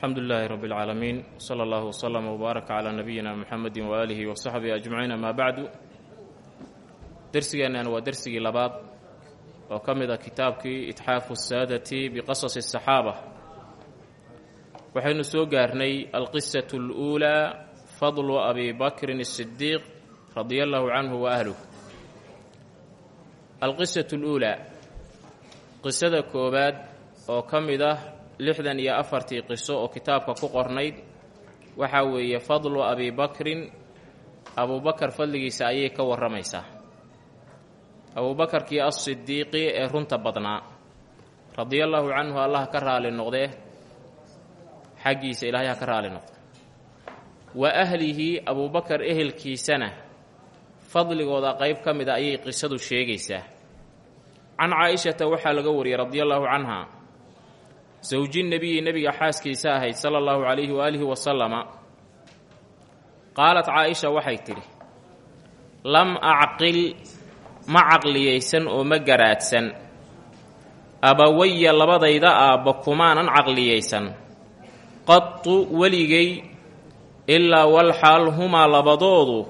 alxamdu lilaahi rabi اlcaalamiin wsala allahu wslama wbaarak calaa nabiyina muxamedi waaalihi wasaxbihi ajmaciin amaa bacdu dersigeennan waa dersigii labaad oo ka mid ah kitaabkii itxaafu saadati biqasasi asaxaaba waxaynu soo gaarnay alqisatu اluulaa fadlu abi bakrin asidiiq radia allahu canhu wa ahluh alqisatu luulaa qisada koowaad oo ka mid ah lixdan iyo afartii qiso oo kitaabka ku qornayd waxaa weeye fadlu abi bakrin. Abubakar fadligiisa ayay ka warramaysaa. Abuubakarkii as-sidiiqi ee runta badnaa radia allaahu canhu allah ka raali noqdee xaggiisa ilaahay ha ka raali noqde wa ahlihi abuubakar ehelkiisana fadligooda qayb ka mida ayay qisadu sheegaysaa. Can caa-ishata waxaa laga wariyey radia allaahu canha sawji nebiyi nebiga xaaskiisa ahayd sala allahu calayhi waaalihi wasalama qaalat caa-isha waxay tidhi lam acqil ma caqliyaysan oo ma garaadsan. Abawaya labadayda aabba kumaanan caqliyaysan qatu weligay ilaa walxaal humaa labadoodu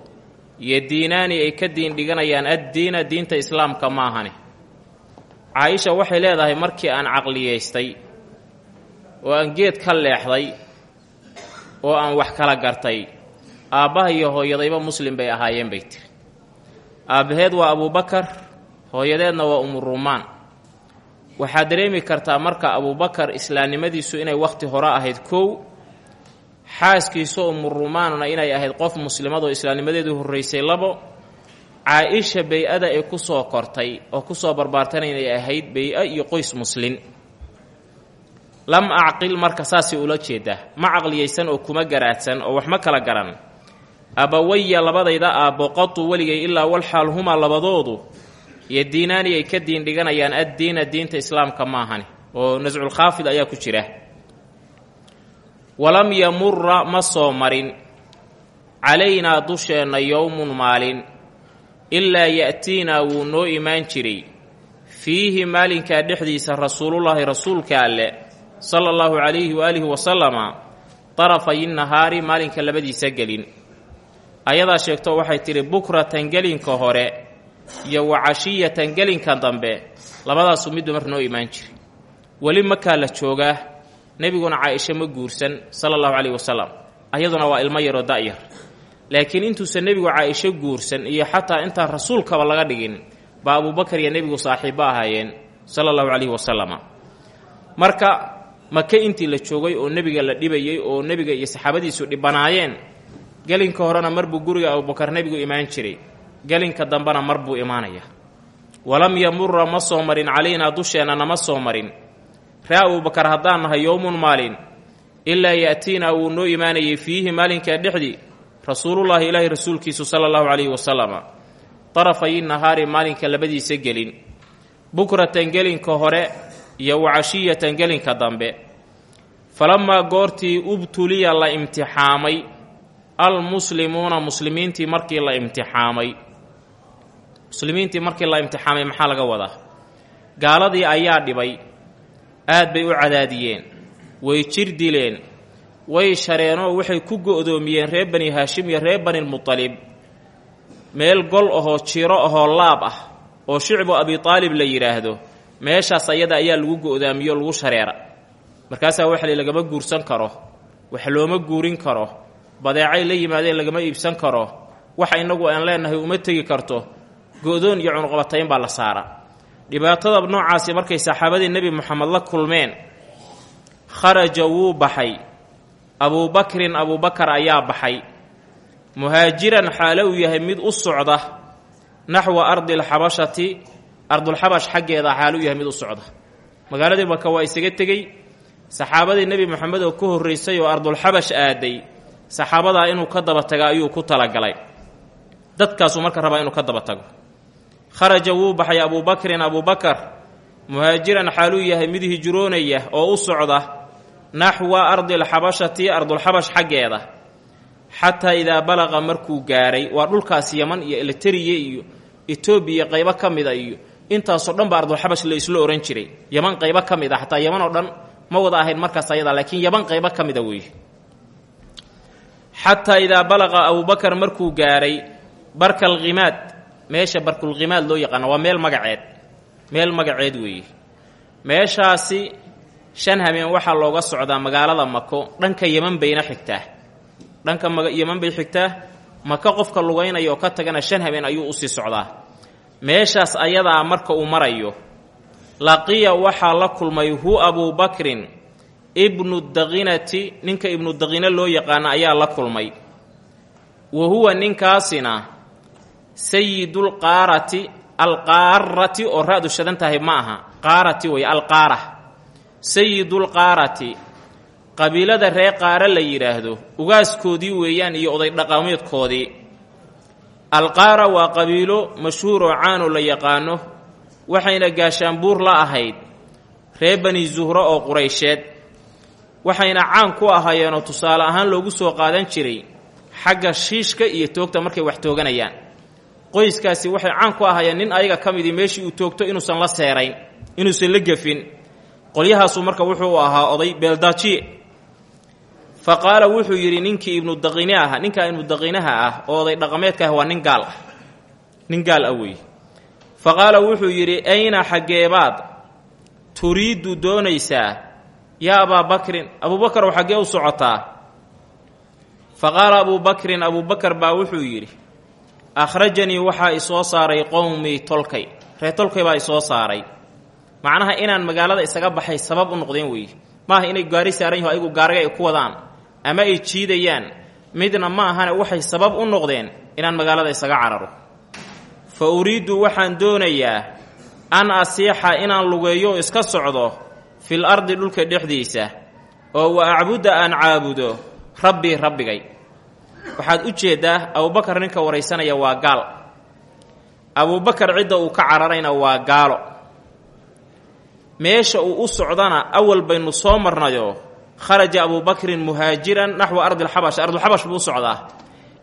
yodiinaani ay ka diin dhiganayaan addiina diinta islaamka maahane caa-isha waxay leedahay markii aan caqliyaystay oo aan geed ka leexday oo aan wax kala gartay aabbaha iyo hooyadayba muslim bay ahaayeen bay tiri. Aabbaheed waa abuubakar hooyadeedna waa umurumaan waxaad dareemi kartaa marka abuubakar islaamnimadiisu inay wakhti hore ahayd kow xaaskiisa umurumaanna inay ahayd qof muslimadoo islaamnimadeedu horraysay labo caa-isha bay-ada ay ku soo kortay oo ku soo barbaartana inay ahayd bay-a iyo qoys muslin lam acqil marka saasay ula jeedaa ma caqliyaysan oo kuma garaadsan oo wax ma kala garan. Abawaya labadayda aabbo qatu weligay ilaa walxaal humaa labadoodu iyo diinaani ay ka diin dhiganayaan addiina diinta islaamka maahani oo nasculkhaafid ayaa ku jira. Walam yamura ma soo marin. Calaynaa dusheenna yowmun maalin ilaa ya'tiinaa wuu noo imaan jiray. Fiihi maalinkaa dhexdiisa rasuulullaahi rasuulka alle sala allahu calayhi waaalihi wasalama darafay nahaari maalinka labadiisa gelin. Ayadaa sheegto waxay tidhi bukratan gelinka hore iyo wa cashiyatan gelinka dambe labadaasu midba mar noo imaan jiray weli makaa la joogaa nebiguna caa-isho ma guursan sala allahu calayhi wasalam ayaduna waa ilmo yaroo da'yar laakiin intuusan nebigu caa-isho guursan iyo xataa intaan rasuulkaba laga dhigin baa abuubakar iyo nebigu saaxiibbo ahaayeen sala allahu calayhi wasalama marka maka intii la joogay oo nebiga la dhibayey oo nebiga iyo saxaabadiisu dhibanaayeen gelinka horena mar buu guriga abubakar nebigu imaan jiray. Gelinka dambena mar buu imaanaya. Walam yamura ma soo marin. Calaynaa dusheenna nama soo marin. Ree abubakar haddaan nahay yowmun maalin ilaa ya'tiinaa wuu noo imaanayay fiihi maalinkaa dhexdii rasuulullaahi ilaahi rasuulkiisu sala allahu calayhi wasalama darafay nahaari maalinka labadiisa gelin. Bukratan gelinka hore iyo wacashiyatan gelinka dambe. Falamaa goortii ubtuliya la imtixaamay almuslimuuna muslimiintii markii la imtixaamay. Muslimiintii markii la imtixaamay maxaa laga wadaa? Gaaladii ayaa dhibay. Aad bay u cadaadiyeen. Way jir dileen. Way shareenoo waxay ku go'doomiyeen reer bani haashim iyo reer banilmutalib meel gol ahoo jiro ahoo laab ah oo shicbu abi aalib la yidhaahdo meeshaas ayada ayaa lagu go'daamiyo lagu shareera. Markaasaa waxa li lagama guursan karo wax looma guurin karo badeecay la yimaadeen lagama iibsan karo waxa innagu aan leenahay uma tegi karto go'doon iyo cunuqabatayn baa la saara dhibaatada noocaasi markay saxaabadii nebi moxamed la kulmeen kharaja wuu baxay. Abuubakrin abuubakar ayaa baxay. Muhaajiran xaalo uu yahay mid u socda naxwa ardi alxabashati ardulxabash xaggeeda xaalo u yahay mid u socda. Magaaladii maka waa isaga tegey saxaabadii nebi moxamed oo ka horraysay oo ardulxabash aaday saxaabadaa inuu ka daba taga ayuu ku talagalay dadkaasuu marka rabaa inuu ka daba tago. Kharaja wuu baxay abuubakrin abuubakar muhaajiran xaaluu yahay mid hijroonaya oo u socda naxwa ardi alxabashati ardulxabash xaggeeda. Xataa idaa balaqa markuu gaaray waa dhulkaas yaman iyo eleteriya iyo etoobiya qaybo ka mida iyo intaasoo dhan ba ardulxabash la isla ohan jiray. Yaman qaybo ka mid a xataa yaman oo dhan ma wada ahayn markaas ayadaa laakiin yaban qaybo ka mida weeye xataa idaa balaqa abubakar markuu gaaray barkalkhimaad meesha barkulkhimaad loo yaqaano waa meel magaceed meel magaceed weeye meeshaasi shan habeen waxaa looga socdaa magaalada mako dhanka yeman bayna xigtaa dhanka yeman bay xigtaa maka qofka lugaynaya ka tagana shan habeen ayuu u sii socdaa meeshaas ayadaa marka uu marayo. Laqiya waxaa la kulmay hu abubakrin ibnu daqinati ninka ibnu daqina loo yaqaano ayaa la kulmay. Wa huwa ninkaasina sayidulqaarati alqaarati oo ra-du shadan tahay ma aha. Qaarati way alqaara sayidulqaarati qabiilada ree qaara la yidhaahdo ugaaskoodii weeyaan iyo oday dhaqameedkoodii alqaara waa qabiilo mashhuur oo caanoo la yaqaano waxayna gaashaanbuur la ahayd ree bani zuhro oo quraysheed. Waxayna caan ku ahaayeenoo tusaale ahaan loogu soo qaadan jiray xagga shiishka iyo toogta markay wax tooganayaan. Qoyskaasi waxay caan ku ahaayeen nin ayaga ka midii meeshii uu toogto inuusan la seerayn inuusan la gefin. Qolyahaasu marka wuxuu ahaa oday beeldaajiye fa qaala wuxuu yidhi ninkii ibnu daqine ah ninkaa ibnu daqinaha ah oo oday dhaqameedka ah waa nin gaal ah. Nin gaal ah weeye fa qaala wuxuu yidhi ayna xaggeebaad turiiddu doonaysaa yaa abaa bakrin abuubakarow xaggee u socotaa? Fa qaala abuubakrin abuubakar baa wuxuu yidhi akhrajanii waxaa isoo saaray qowmii tolkay. Ree tolkay baa isoo saaray. Macnaha inaan magaalada isaga baxay sabab u noqdeen weeye maaha inay gaari saaran yaho ayagu gaariga ay ku wadaan ama ay jiidayaan. Midna ma ahane waxay sabab u noqdeen inaan magaalada isaga cararo. Fa uriiddu waxaan doonayaa an asiixa inaan lugeeyo iska socdo fil ardi dhulka dhexdiisa oo wa acbuda aan caabudo rabbii rabbigay. Waxaad u jeeddaa abubakar ninka waraysanaya waa gaal. Abuubakar cidda uu ka cararayna waa gaalo. Meesha uu u socdana awal baynu soo marnayoo kharaja abuubakrin muhaajiran naxwa ardilxabash ardulxabash buu u socdaa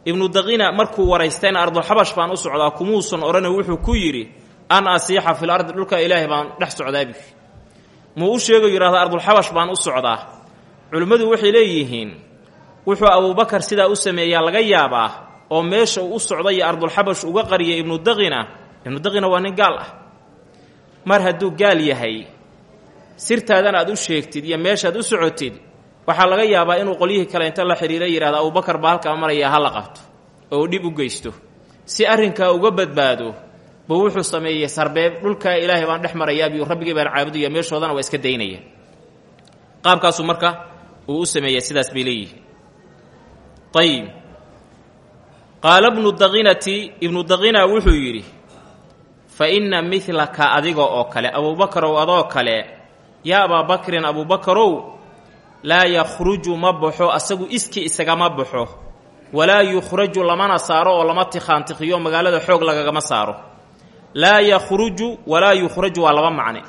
ibnu daqina markuu waraystayna ardulxabash baan u socdaa kumuusan odhane wuxuu ku yidhi an asiixa fil ardi dhulka ilaahay baan dhex socdaabi muu u sheegayo yidhahda ardulxabash baan u socdaa culimmadu waxay leeyihiin wuxuu abuubakar sidaa u sameeyaa laga yaabaa oo meesha u socday ardulxabash uga qariyay ibnu daqina ibnu daqina waa nin gaal ah mar hadduu gaal yahay sirtaadana aad u sheegtid iyo meeshaad u socotid waxaa laga yaabaa inuu qolyihii kale inta la xidhiira yidhahda abubakar baa halkaa maraya ha la qabto oo dhib u geysto. Si arrinkaa uga badbaado buu wuxuu sameeyey sarbeeb dhulkaa ilaahay baan dhex marayaabiyu rabbigii baan caabudaya meeshoodana waa iska daynaya. Qaabkaasuu marka uu u sameeya sidaas bay leeyihiin. Ayib qaala bnu daqinati ibnu daqina wuxuu yidhi fa inna midlaka adiga oo kale abuubakarow adoo kale yaa abaabakrin abuubakarow laa yakhruju ma baxo asagu iski isagama baxo. Walaa yukhraju lamana saaro oo lama tikhaantikiyo magaalada xoog lagagama saaro. Laa yakhruju walaa yukhraju waa laba macne.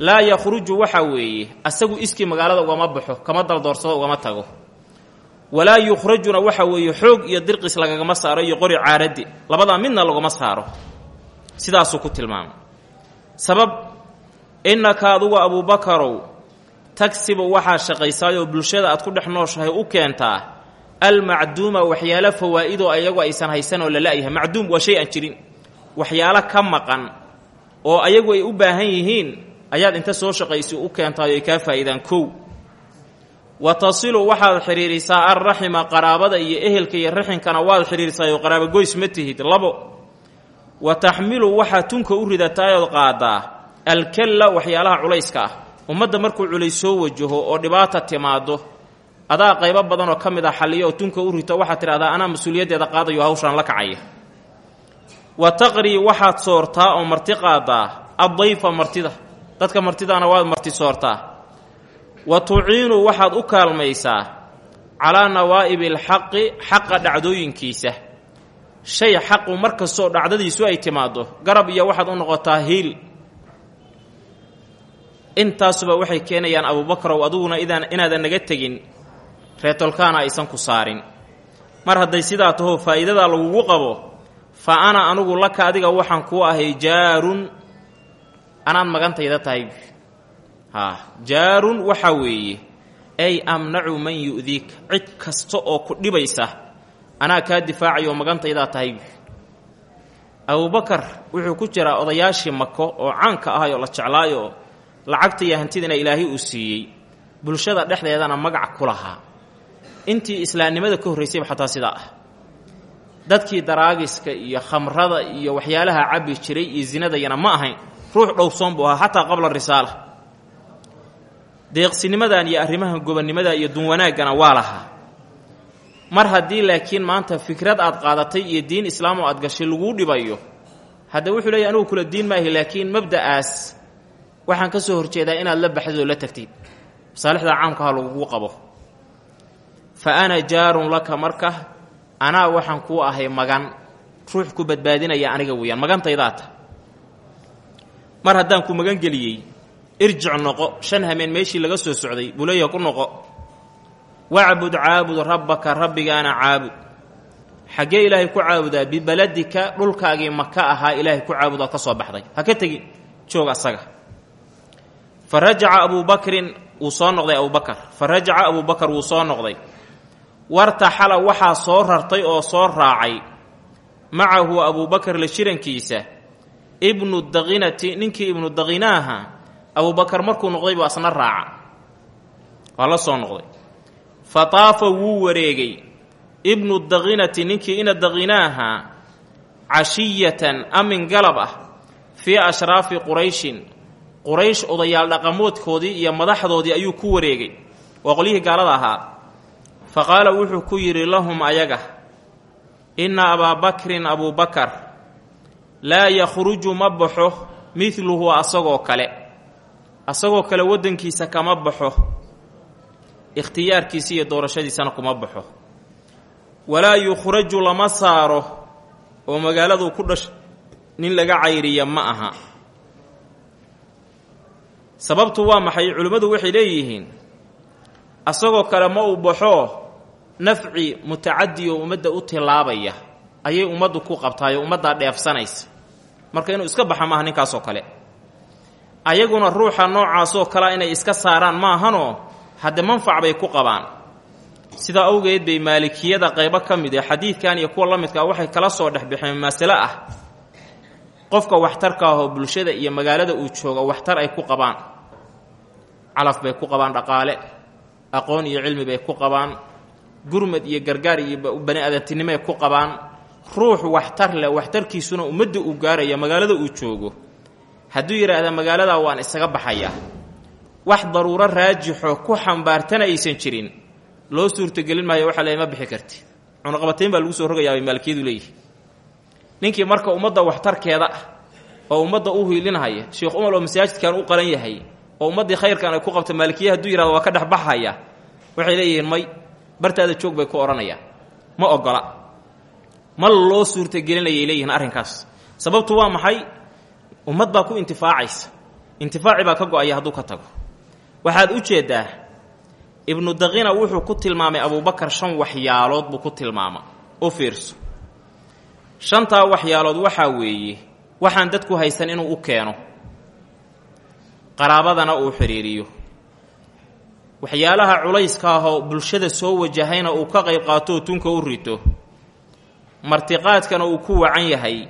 Laa yakhruju waxa weeye asagu iski magaalada ugama baxo kama daldoorsado ugama tago. Walaa yukhrajuna waxa weeye xoog iyo dirqis lagagama saaro iyo qori caaraddi labadaa midna lagama saaro. Sidaasuu ku tilmaamay sabab innaka adugu abuubakarow tagsibu waxaa shaqaysaayoo bulshada aad ku dhex nooshahay u keentaa almacduuma waxyaalo fawaa'idoo ayagu aysan haysan oo la la'yahay. Macduum waa shay aan jirin. Waxyaalo ka maqan oo ayagu ay u baahan yihiin ayaad inta soo shaqaysi u keentaayo ay kaa faa'iidaan. Kow wa tasilu waxaad xidhiirisaa alraxima qaraabada iyo ehelka iyo raxinkana waad xidhiirisaayoo qaraabogoys ma tihid. Labo wa taxmilu waxaad tunka u ridataayood qaadaa alkalla waxyaalaha culayska ah. Ummadda markuu culays soo wajaho oo dhibaata timaado adaa qaybo badan oo ka mid a xalliyo oo tunka u rito waxaad tidhahdaa anaa mas'uuliyaddeeda qaadayo hawshaan la kacaya. Wa taqrii waxaad soortaa oo marti qaadaa addayfa martida. Dadka martidaana waad marti soortaa. Wa tuciinu waxaad u kaalmaysaa calaa nawaa'ibi alxaqi xaqa dhacdooyinkiisa. Shay xaqu mar kastoo dhacdadiisu ay timaaddo garab iyo waxaad u noqotaa hiil intaasuba waxay keenayaan abuubakarow adiguna idaan inaadan naga tegin. Reetolkaana aysan ku saarin. Mar hadday sidaa taho faa'iidadaa lagugu qabo fa ana anugu laka adiga waxaan kuu ahay jaarun. Anaad magantayda tahay. Haa jaarun waxaa weeye ay amnacu man yu'diik cid kasta oo ku dhibaysa anaa kaa difaacayo magantaydaa tahay. Abubakar wuxuu ku jiraa odayaashii mako oo caanka ahay oo la jeclaayo lacagta iyo hantidana ilaahay uu siiyey bulshada dhexdeedana magac ku lahaa. Intii islaamnimada ka horraysayba xataa sidaa ah. Dadkii daraagiska iyo khamrada iyo waxyaalaha cabbi jiray iyo zinadayana ma ahayn. Ruux dhowrsoon buu ahaa xataa qabla risaala. Deeqsinimadan iyo arrimaha gobonnimada iyo dunwanaaggana waa lahaa. Mar haddii laakiin maanta fikrad aad qaadatay iyo diin islaam oo aad gashay laguu dhibayo hadda wuxuu leeyahy anugu kula diin maahi laakiin mabda'aas waxaan ka soo horjeedaa inaad la baxdid oo la tagtid. Masaalixda caamkaha lagugu qabo. Fa ana jaarun laka marka anaa waxaan kuu ahay magan. Ruux ku badbaadinaya aniga weeyaan. Magantaydaata mar haddaan ku magan geliyey irjic noqo. Shan hameen meeshii laga soo socday buu leeyahay ku noqo. Wacbud caabud rabbaka rabbigaana caabud xaggee ilaahay ku caabudaa bibeladika dhulkaagii maka ahaa ilaahay ku caabud ood ka soo baxday. Ha ka tegin joog asaga fa rajaca abuubakrin wuu soo noqday abubakar fa rajaca abuubakar wuu soo noqday. Wartaxala waxaa soo rartay oo soo raacay macahu abuubakar la shirankiisa ibnu daqinati ninkii ibnu daqinaaha abuubakar markuu noqday buu asna raaca. Waa la soo noqday. Fa taafa wuu wareegay. Ibnu daqinati ninkii ina daqinaaha cashiyatan amin galab ah fii ashraafi qurayshin quraysh odayaal dhaqamoodkoodii iyo madaxdoodii ayuu ku wareegay. Waa qolyihii gaalada ahaa. Fa qaala wuxuu ku yidhi lahum ayaga inna abaabakrin abuubakar laa yakhruju ma baxo midluhu asagoo kale. Asagoo kale waddankiisa kama baxo. Ikhtiyaarkiisa iyo doorashadiisana kuma baxo. Walaa yukhraju lama saaro. Oo magaaladuu ku dhash nin laga cayriya ma aha sababtu waa maxay? Culimmadu waxay leeyihiin asagoo kale ma uu baxo nafci mutacadi oo ummadda u tilaabaya ayay ummaddu ku qabtaayoo ummaddaa dheefsanaysa. Marka inuu iska baxa maaha ninkaasoo kale. Ayaguna ruuxa noocaasoo kalea inay iska saaraan maahanoo hadde manfac bay ku qabaan. Sidaa awgeed bay maalikiyada qaybo ka mid ee xadiidkan iyo kuwa la midkaa waxay kala soo dhexbaxeen masale ah qofka waxtarka ahoo bulshada iyo magaalada uu jooga waxtar ay ku qabaan. Calaf bay ku qabaan dhaqaale aqoon iyo cilmi bay ku qabaan. Gurmad iyo gargaar iyo bani aadantinimoay ku qabaan. Ruux waxtar leh waxtarkiisuna ummadda uu gaaraya magaalada uu joogo. Hadduu yidhaahda magaaladaa waan isaga baxayaa wax daruuro raajixoo ku xambaartana aysan jirin. Loo suurtogelin maayo waxaa le ma bixi karti. Cunaqabatayn baa lagu soo rogayaa bay maalikiyadu leeyihi ninkii marka ummadda waxtarkeeda oo ummadda u hiilinhaya sheekh umar oo masaajidkan u qalan yahay oo ummaddii khayrkan ay ku qabta maalikiya haduu yihahdo waa ka dhex baxaya waxay leeyihiin may bartaada joog bay ku odhanayaan ma ogola. Ma loo suurtagelinayay leeyihiin arrinkaas. Sababtu waa maxay? Ummad baa ku intifaacaysa. Intifaaci baa ka go'aya hadduu ka tago. Waxaad u jeeddaa ibnu daqina wuxuu ku tilmaamay abuubakar shan waxyaalood buu ku tilmaama. U fiirso shantaa waxyaalood waxaa weeye waxaan dadku haysan inuu u keeno. Qaraabadana uu xidhiiriyo waxyaalaha culayska ahoo bulshada soo wajahayna uu ka qayb qaatoo tunka u rito. Martiqaadkana uu ku wacan yahay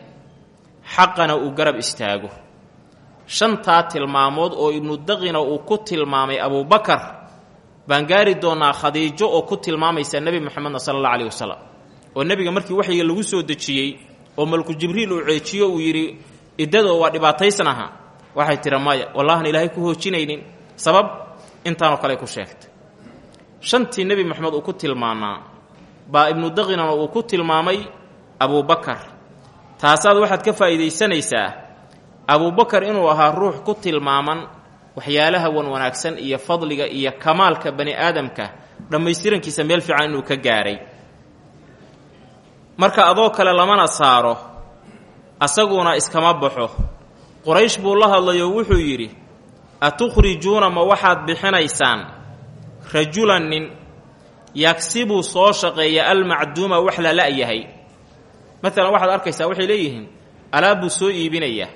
xaqana uu garab istaago. Shantaa tilmaamood oo ibnu daqina uu ku tilmaamay abuubakar baan gaari doonnaa khadiijo oo ku tilmaamaysa nebi moxamedna sala allah alayh wasalam oo nebiga markii waxyiga lagu soo dejiyey oo malku jibriil uu ceejiyo uu yidhi iddadoo waa dhibaataysnaha waxay tiri maya wallahan ilaahay ku hoojinaynin. Sabab intaanoo kale ku sheegtay. Shantii nebi moxamed uu ku tilmaanaa baa ibnu daqinana uu ku tilmaamay abuubakar taasaad waxaad ka faa'iidaysanaysaa abuubakar inuu ahaa ruux ku tilmaaman waxyaalaha wan wanaagsan iyo fadliga iyo kamaalka bani aadamka dhammaystirankiisa meel fiican inuu ka gaaray marka adoo kale lamana saaro asaguna iskama baxo. Quraysh buu la hadlayoo wuxuu yidhi atukhrijuuna ma waxaad bixinaysaan? Rajulan nin yagsibuu soo shaqeeya almacduuma wax la la'yahay. Maalan waxaad arkaysaa waxay leeyihiin alaabbuu soo iibinayaa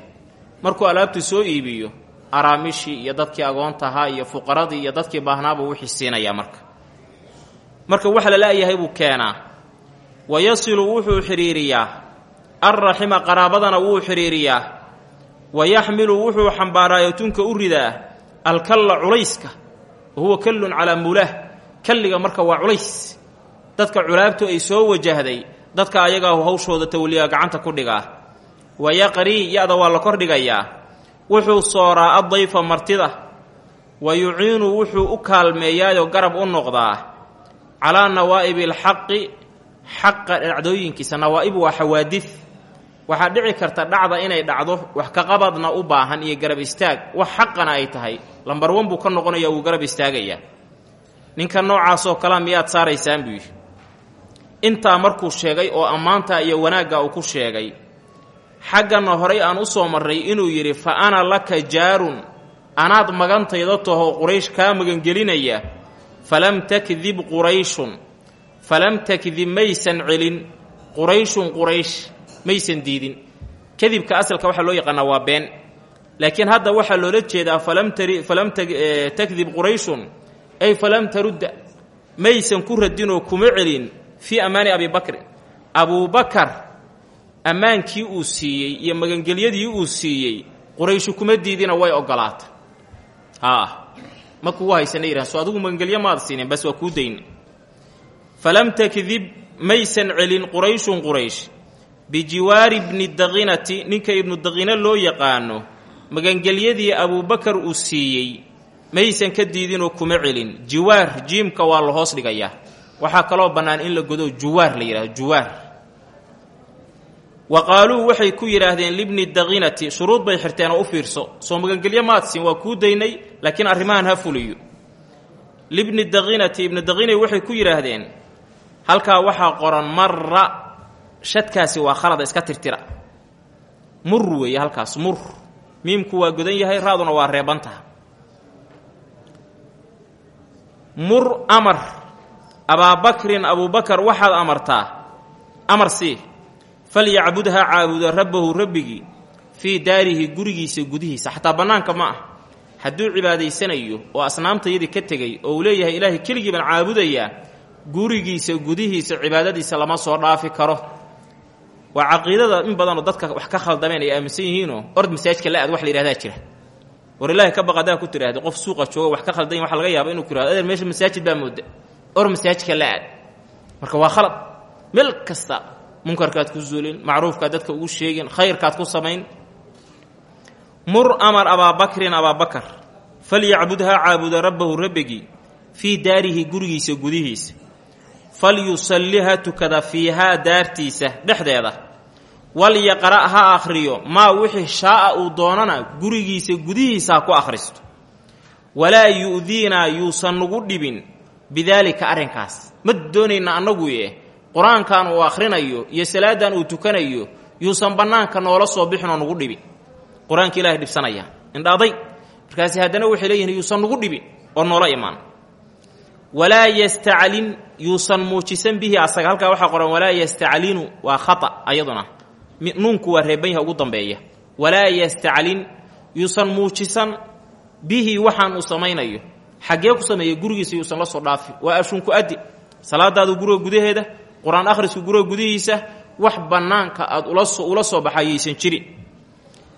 markuu alaabtu soo iibiyo araamishii iyo dadkii agoontahaa iyo fuqaradii iyo dadkii baahnaabuu wixii siinayaa marka. Marka waxa la la'yahay buu keenaa wa yasilu wuxuu xidhiiriyaa alraxima qaraabadana wuu xidhiiriyaa wa yaxmilu wuxuu xambaaraayo tunka u ridaa alkalla culayska wa huwa kallun calaa mulaah kalliga marka waa culays dadka culaabtu ay soo wajahday dadka ayagaa hawshooda tawliyaa gacanta ku dhigaa wa yaqrii ya-da waa la kordhigayaa wuxuu sooraa addayfa martida wa yuciinu wuxuu u kaalmeeyaayoo garab u noqdaa calaa nawaa'ibi alxaqi xaqa dhacdooyinkiisa nawaa'ib waa xawaadid. Waxaa dhici karta dhacda inay dhacdo wax ka qabadna u baahan iyo garab istaag. Wax xaqana ay tahay. Lambar wan buu ka noqonaya wuu garab istaagayaa ninka noocaasoo kalea miyaad saaraysaan buu yidhi. Intaa markuu sheegay oo ammaanta iyo wanaagga uu ku sheegay xaggana horay aan u soo marray inuu yidhi fa ana laka jaarun. Anaad magantayda taho quraysh kaa magangelinaya. Falam takdib qurayshun falam takdib maysan celin. Qurayshun quraysh maysan diidin. Kadibka asalka waxaa loo yaqaanaa waa been. Laakiin hadda waxaa loola jeedaa falam falam takdib qurayshun ay falam tarudda maysan ku radinoo kuma celin fii ammaani abi bakrin abuubakar ammaankii uu siiyey iyo magangelyadii uu siiyey qurayshu kuma diidina way ogolaata. Haa ma kugu haysana yidhahan so adigu magangelyo maad siinin bas waa kuu dayna falam takdib maysan celin qurayshun quraysh bijiwaari bni daqinati ninka ibnu daqina loo yaqaano magangelyadii abuubakar uu siiyey maysan ka diidinoo kuma celin jiwaar jiimka waa la hoos dhigayaa waxaa kaloo bannaan in la godo juwaar la yidhahdo juwaar wa qaaluu waxay ku yidhaahdeen libni daqinati shuruud bay xirteen u fiirso soo magangelyo maadsin waa kuu daynay laakiin arrimahan ha fuliyo libni daqinati ibni daqinay waxay ku yidhaahdeen halkaa waxaa qoran marra shadkaasi waa khalada iska tirtira. Mur weeye halkaas mur. Miimku waa godan yahay raaduna waa reebantaha mur amar abaabakrin abuubakar waxaad amartaa? Amar sii falyacbud ha caabudo rabbahu rabbigii fii daarihi gurigiisa gudihiisa. Xataa bannaanka ma ah. Hadduu cibaadaysanayo oo asnaamtayadii ka tegay oo uu leeyahay ilaahay keligii baan caabudayaa gurigiisa gudihiisa cibaadadiisa lama soo dhaafi karo. Waa caqiidada in badanoo dadka wax ka khaldameen ay aaminsan yihiinoo ord masaajidka la-aad wax la yidhahdaa jira. War ka baqadaa ku tiraahda qof suuqa jooga wax ka khaldan waxa laga yaaba inuu ku yihahdo adeer meesha masaajid baa mooda. Or masaajidka la-aad marka waa khalad. Meel kasta munkarkaad ku zuulin macruufkaad dadka ugu sheegin khayrkaad ku samayn. Mur amar abaabakrin abaabakar falyacbud ha caabuda rabbahu rabbigii fii daarihi gurigiisa gudihiisa falyusalli ha tukada fiihaa daartiisa dhexdeeda. Walyaqra' ha akhriyo maa wixii shaa'a uu doonana gurigiisa gudihiisa ha ku akhristo. Walaa yu'diinaa yuusan nugu dhibin bidaalika arrinkaas. Ma doonayna annaguye qur'aankan uu akhrinayo iyo salaadan uu tukanayo yuusan bannaanka noola soo bixinoo nugu dhibin. Qur'aanka ilahay dhibsanaya indhaaday. Markaasi haddana waxay leeyihiin yuusan nugu dhibin oo noola imaan walaa yastaclin yuusan muujisan bihi asaga. Halkaa waxaa qoran walaa yastaclinu waa khata ayaduna. Nuunku waa reeban yaha ugu dambeeya. Walaa yastaclin yuusan muujisan bihi waxaan uu samaynayo. Xaggee ku sameeya gurigiisa yuusan la soo dhaafi waa ashunku addi. Salaadaadu guriga gudaheeda qur'aan akhrisku guriga gudihiisa wax bannaanka aad ula soo baxayaysan jirin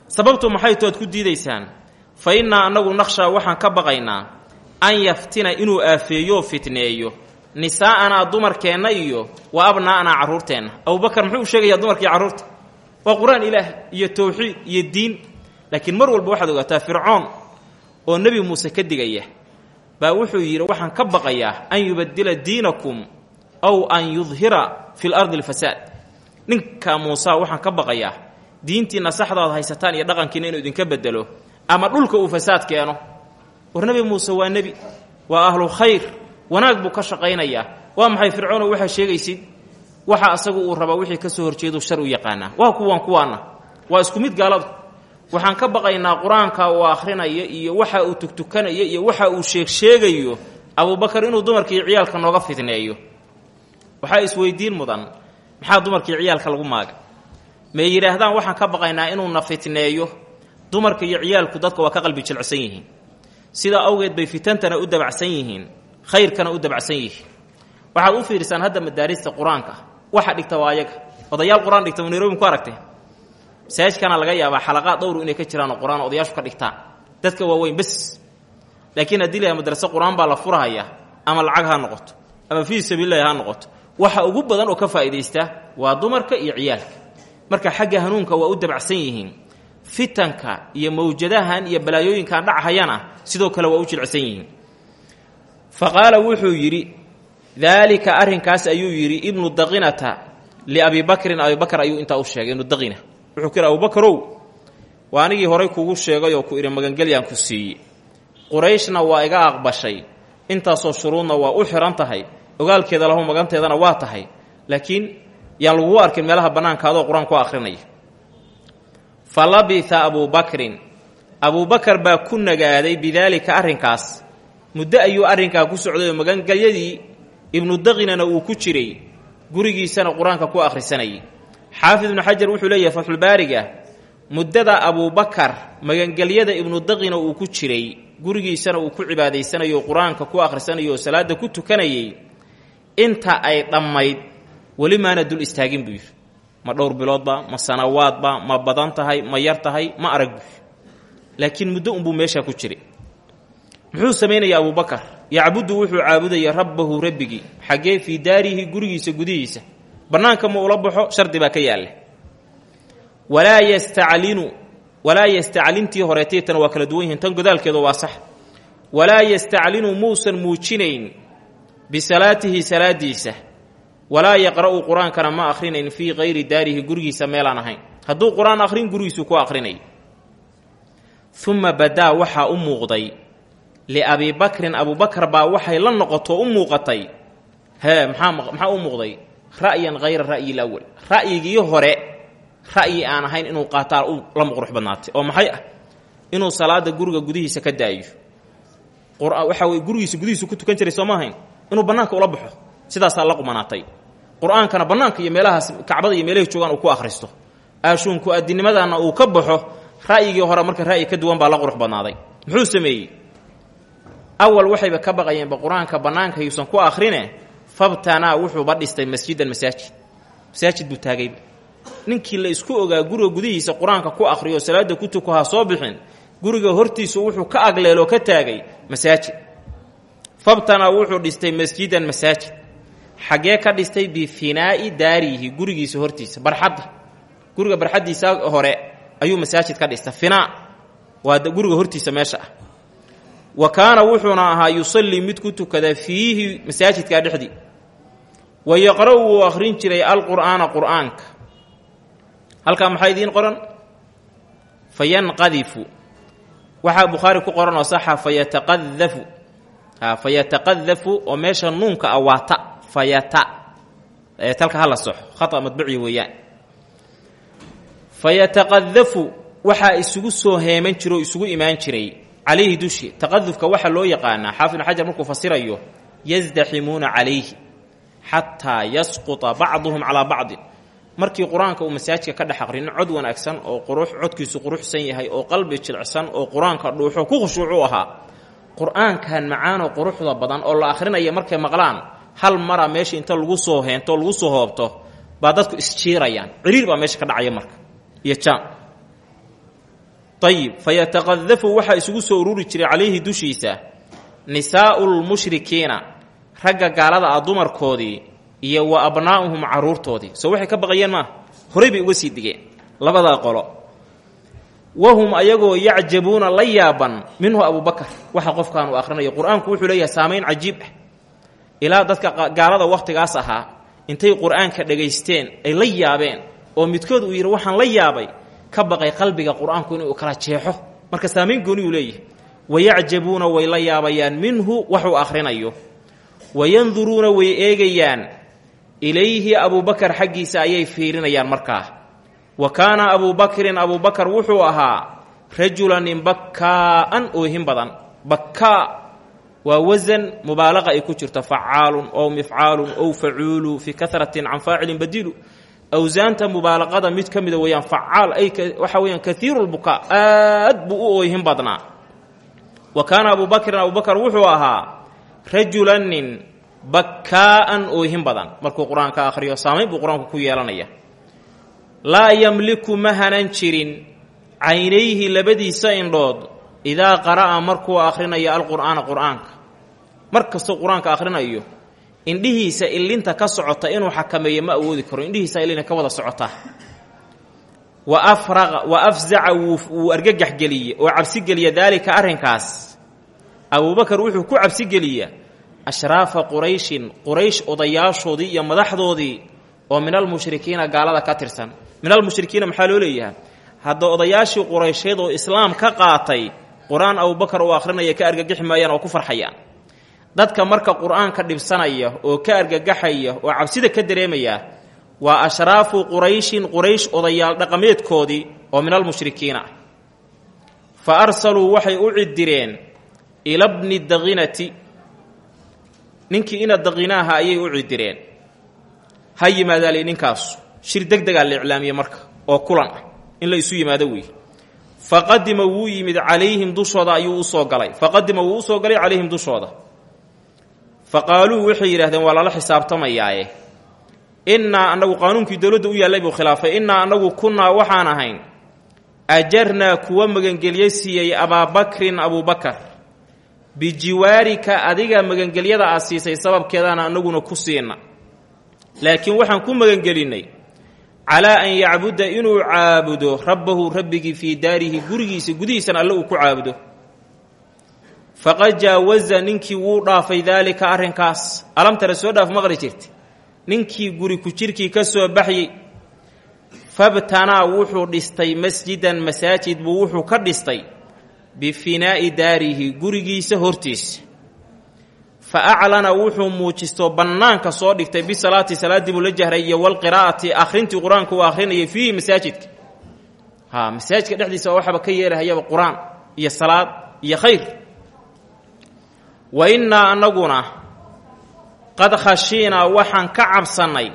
sababtu maxay to ku diidaysaan? Fa innaa annagu naqshaa waxaan ka baqaynaa an yaftina inuu aafeeyooo fitneeyo. Nisaa'anaa dumarkeenna iyo wa abnaa'anaa carruurteenna abubakar muxuu u sheegayaa dumarkaiyo carruurta waa qur'aan ilaah iyo towxiid iyo diin. Laakiin mar walba waxaad ogaataa fircoon oo nebi muuse ka digaya baa wuxuu yidhi waxaan ka baqayaa an yubadila diinakum aw an yudhira fi lardi alfasaad. Ninka muuse waxaan ka baqayaa diintiinna saxdaad haysataan iyo dhaqankiina inuu idinka bedelo ama dhulka uu fasaad keeno war nebi muuse waa nebi waa ahlu khayr wanaag buu ka shaqaynayaa waa maxay fircoono waxaa sheegaysid? Waxa asagu uu rabaa wixii ka soo horjeedu shar u yaqaanaa waa kuwan kuwaanna waa isku mid gaaladu. Waxaan ka baqaynaa qur'aanka uu akhrinaya iyo waxa uu tugtukanaya iyo waxa uu sheegsheegayo abuubakar inuu dumarkii ciyaalka nooga fitneeyo. Waxaa isweydiin mudan maxaa dumarkii ciyaalka lagu maaga? May yidhaahdaan waxaan ka baqaynaa inuuna fitneeyo. Dumarka iyo ciyaalku dadka waa ka qalbi jilcsan yihiin sidaa awgeed bay fitantana u dabacsan yihiin khayrkana u dabacsan yihiin. Waxaad u fiirisaan hadda madaarista qur'aanka. Waxa dhigta waa ayaga. Odayaal qur'aan dhigta nairobi ku aragtay. Masaajidkana laga yaabaa xalaqaad dhowru inay ka jiraan qur'aan odayaashu ka dhigtaan. Dadka waaweyn bes. Laakiin haddii la madrase qur'aan baa la furahaya ama lacag ha noqoto ama fii sabiililahi ha noqoto waxa ugu badan oo ka faa'iidaysta waa dumarka iyo ciyaalka. Marka xagga hanuunka waa u dabacsan yihiin fitanka iyo mawjadahan iyo balaayooyinkan dhachayana sidoo kale waa u jilcsan yihiin. Fa wuxuu yidhi daalika arrinkaas ayuu yidhi ibnu daqinata liabi bakrin. Abi bakr ayuu intaa u sheegay ibnu daqina wuxuu ku yidhi abubakarow waa anigii horay kugu sheegay oo ku idhi magangelyaan ku siiyey. Qurayshna waa iga aqbashay. Intaasoo shuruudna waa u xihan tahay. Ogaalkeeda lahu maganteedana waa tahay. Laakiin yaan lagugu arkin meelaha bannaanka adoo qur'aan ku akhrinaya fa labitha abubakrin abuubakar baa ku nagaaday bidaalika arrinkaas. Muddo ayuu arrinkaa ku socday oo magangelyadii ibnu daqinana uu ku jiray gurigiisana qur'aanka ku akhrisanayay. Xaafid ibnu xajar wuxuu leeyahay fatxulbaariga muddada abuubakar magangelyada ibnu daqina uu ku jiray gurigiisana uu ku cibaadaysanayo qur'aanka ku akhrisanayo oo salaadda ku tukanayay inta ay dhammayd weli maana dul istaagin buu yidhi ma dhowr biloodba ma sanawaadba ma badan tahay ma yar tahay ma arag. Laakiin muddo unbuu meeshaa ku jiray. Muxuu samaynaya abuubakar yacbudu wuxuu caabudaya rabbahu rabbigii xaggee fii daarihi gurigiisa gudihiisa. Bannaanka ma ula baxo shardi baa ka yaalla. Walaa yastaclinu walaa yastaclintii horeetaytana waa kala duwan yihiin tan godaalkeeda waa sax. Walaa yastaclinu muusan muujinayn bisalaatihi salaadiisa walaa yaqra'u qur'aankana ma akhrinayn fii kayri daarihi gurigiisa meelaan ahayn. Hadduu qur'aan akhrin gurigiisu ku akhrinay. Uma badaa waxaa u muuqday. Liabii bakrin abubakar baa waxay la noqoto u muuqatay. Maxaa maxaa u muuqday? Ra'yan hayra ra'yi lawal ra'yigii hore ra'yi aan ahayn inuu qaataa u la muqrux badnaatay. Oo maxay ah? Inuu salaada guriga gudihiisa ka daayo. Waxa wey gurigiisa gudihiisu ku tukan jiray soo ma ahayn? Inuu bannaanka baxo. Sidaasaa la qumanaatay qur'aankana iyo meelahaas kacbada iyo meelahay joogaan uu ku akhristo. Aashuunku adinimadana uu ka baxo ra'yigii hore marka ra'yi ka duwan baa la qurux badnaaday. Muxuu sameeyey? Awal waxayba ka baqayeenba qur'aanka bannaanka yuusan ku akhrine fabtanaa wuxuuba dhistay masjidan masaajid. Masaajid buu taagayba ninkii la isku ogaa guriga gudihiisa qur'aanka ku akhriyo salaada ku tuko ha soo bixin guriga hortiisu wuxuu ka agleeloo ka taagay masaajid. Fabtanaa wuxuu dhistay masjidan masaajid xaggee ka dhistay bifinaa'i daarihi gurigiisa hortiisa. Barxadda guriga barxaddiisa hore ayuu masaajid ka dhistay. Finaa waa guriga hortiisa meesha ah. Wa kaana wuxuuna ahaa yusallii mid ku tukada fiihi masaajidkaa dhexdii wa yaqra'u wuu akhrin jiray alqur'aana qur'aanka. Halkaa maxaa idiin qoran? Fa yanqadifu waxaa bukhaari ku qoran oo saxa fayataqadafu ha fayataqadafu oo meesha nuunka ah fayata. Talka hala soxo. Khata madbuci weeyaan. Fayataqadafu waxaa isugu soo heeman jiro o isugu imaan jiray. Calayhi dushi. Taqadufka waxaa loo yaqaanaa xaafid ibn xajar markuu fasirayo yasdaximuuna calayhi xataa yasquta bacduhum calaa bacdin. Markii qur'aanka uu masaajidka ka dhex aqrin cod wanaagsan oo qurux codkiisu quruxsan yahay oo qalbi jilcsan oo qur'aanka dhuuxo ku khushuucu ahaa. Qur'aankan macaanoo quruxda badan oo la akhrinaya markay maqlaan hal mara meesha inta lagu soo heento lagu soo hoobto baa dadku isjiirayaan ciriir baa meesha ka dhacaya marka. Iyo jaan. Ayib fayataqadafu waxaa isugu soo ururi jiray calayhi dushiisa nisaa'u lmushrikiina ragga gaalada ah dumarkoodii iyo wa abnaa'uhum carruurtoodii soo waxay ka baqayeen maaha horay bay uga sii digeen labadaa qolo. Wahum ayagoo yacjabuuna la yaaban minhu abubakar waxa qofkan uu akhrinayo qur'aanku wuxuu leeyahay saamayn cajiib ah ilaa dadka gaalada wakhtigaas ahaa intay qur'aanka dhegaysteen ay la yaabeen oo midkood uu yidhi waxaan la yaabay ka baqay qalbiga qur'aanku inuu kala jeexo. Marka saamayn gooni uu leeyahay. Wayacjabuuna way la yaabayaan minhu waxuu akhrinayo. Wayanduruuna way eegayaan ilayhi abuubakar xaggiisa ayay fiirinayaan markaa. Wa kaana abuubakrin abuubakar wuxuu ahaa rajulanin bakkaa'an oohin badan bakkaa waa wasan mubaalaqa ay ku jirto facaalun ow mifcaalun ow facuulu fii kahratin can faacilin badilu awsaanta mubaalaqada mid ka mida weeyaan facaal ay waxa weeyaan kaiirulbukaa aad buu u ooyhin badnaa. Wa kaana abubakrin abubakar wuxuu ahaa rajulan nin bakkaa'an ooyhin badan. Markuu qur'aanka akhriyo saamayn buu qur'aanku ku yeelanaya laa yamliku ma hanan jirin caynayhi labadiisa indhood idaa qara'a markuu akhrinayo alqur'aana qur'aanka mar kastoo qur'aanka akhrinayo indhihiisa illinta ka socota inuu xakameeyo ma awoodi karo indhihiisa illina ka wada socota wa afraqa wa afzaca wuu argagaxgeliye oo cabsigeliya daalika arrinkaas abuubakar wuxuu ku cabsigeliyaa ashraafa qurayshin quraysh odayaashoodii iyo madaxdoodii oo min almushrikiina gaalada ka tirsan min almushrikiina maxaa loo leeyahay hadda odayaashii quraysheed oo islaam ka qaatay qur'aan abubakar uu akhrinaya ka argagixi maayaan oo ku farxayaan. Dadka marka qur'aanka dhibsanaya oo ka argagaxaya oo cabsida ka dareemaya waa ashraafu qurayshin quraysh odayaal dhaqameedkoodii oo min almushrikiina fa arsaluu waxay u cidireen ila bni daqinati ninkii ina daqinaaha ayay u cidireen ha yimaadaali ninkaasu. Shir deg degaa la iclaamiyey marka oo kulan ah. In la isu yimaado wey faqadima wuu yimid calayhim dushooda ayuu u soo galay. Faqadima wuu u soo galay calayhim dushooda. Fa qaaluu waxay yidhahdeen waa lala xisaabtamayaaye. Innaa annagu qaanuunkii dowladda u yaallay buu khilaafay. Innaa annagu kunnaa waxaan ahayn. Ajarnaa kuwa magangelye siiyey abaabakrin abuubakar. Bijiwaarika adiga magangelyada aad siisay sababkeedaana annaguna ku siina. Laakiin waxaan ku magangelinnay calaa an yacbuda inuu caabudo rabbahu rabbigii fii daarihi gurigiisa gudihiisana alle uu ku caabudo. Faqad jaawaza ninkii wuu dhaafay daalika arrinkaas. Alamtara soo dhaaf maqli jirta ninkii guri ku jirkii ka soo baxyey fabtanaa wuxuu dhistay masjidan masaajid buu wuxuu ka dhistay bifinaa'i daarihi gurigiisa hortiisa fa aclana wuxuu muujisto bannaanka soo dhigtay bisalaati salaaddii buu la jahray iyo walqiraa'ati akhrintii qur'aanka uu akhrinayay fiihi masaajidka. Haa masaajidka dhexdiisa oo waxaba ka yeelahayaba qur'aan iyo salaad iyo khayr. Wa innaa annaguna qad khashiinaa waxaan ka cabsannay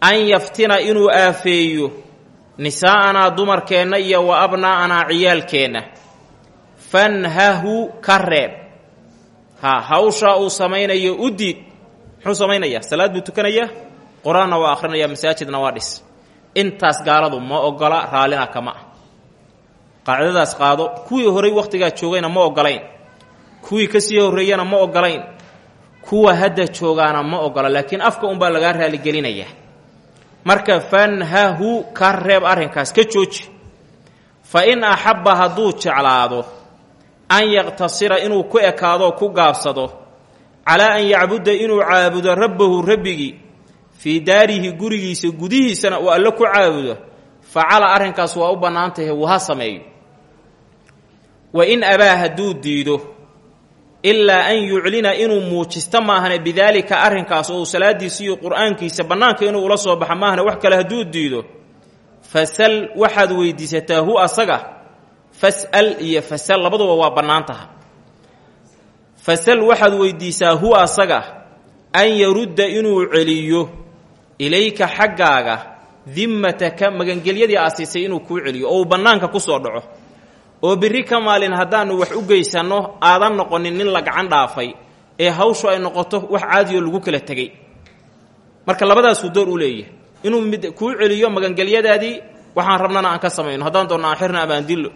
an yaftina inuu aafeeyo nisaa'anaa dumarkeenna iyo wa abnaa'anaa ciyaalkeenna. Fanhahu ka reeb haa hawshaa uu samaynayo u diid. Muxuu samaynayaa? Salaad buu tukanayaa qur'aanna waa akhrinayaa masaajidna waa dhis. Intaas gaaladu ma ogola raallina kama ah. Qaacidadaas qaado kuwii horay wakhtigaa joogayna ma ogolayn. Kuwii ka sii horreeyana ma ogolayn. Kuwa hadda joogaana ma ogola laakiin afka unbaa lagaa raaligelinayaa marka fanhahu ka reeb arrinkaas ka jooji. Fa in axabba hadduu jeclaado an yaqtasira inuu ku ekaadoo ku gaabsado. Calaa an yacbuda inuu caabudo rabbahu rabbigii. Fii daarihi gurigiisa gudihiisana uu alle ku caabudo. Facala arrinkaas waa u bannaan tahay wuu ha sameeyo. Wa in abaa hadduu diido ilaa an yuclina inuu muujisto maahane bidaalika arrinkaas oo uu salaadiisa iyo qur'aankiisa bannaanka inuu ula soo baxa maahane wax kale hadduu diido fasal waxaad weydiisataa hu asaga fas'al iyo fasal labaduba waa bannaan taha fasal waxaad weydiisaa hu asaga an yarudda inuu celiyo ilayka xaggaaga dimmataka magangelyadii aasiisay inuu kuu celiyo oo uu bannaanka ku soo dhaco. Oo berri ka maalin haddaannu wax u geysanno aadan noqonin nin la gacan dhaafay ee hawshu ay noqoto wax caadiyoo lagu kala tegey. Marka labadaasuu door u leeyahay. Inuu mid kuu celiyo magangelyadaadii waxaan rabnana aan ka samayno. Haddaan doonno aan xirna ama aan dillo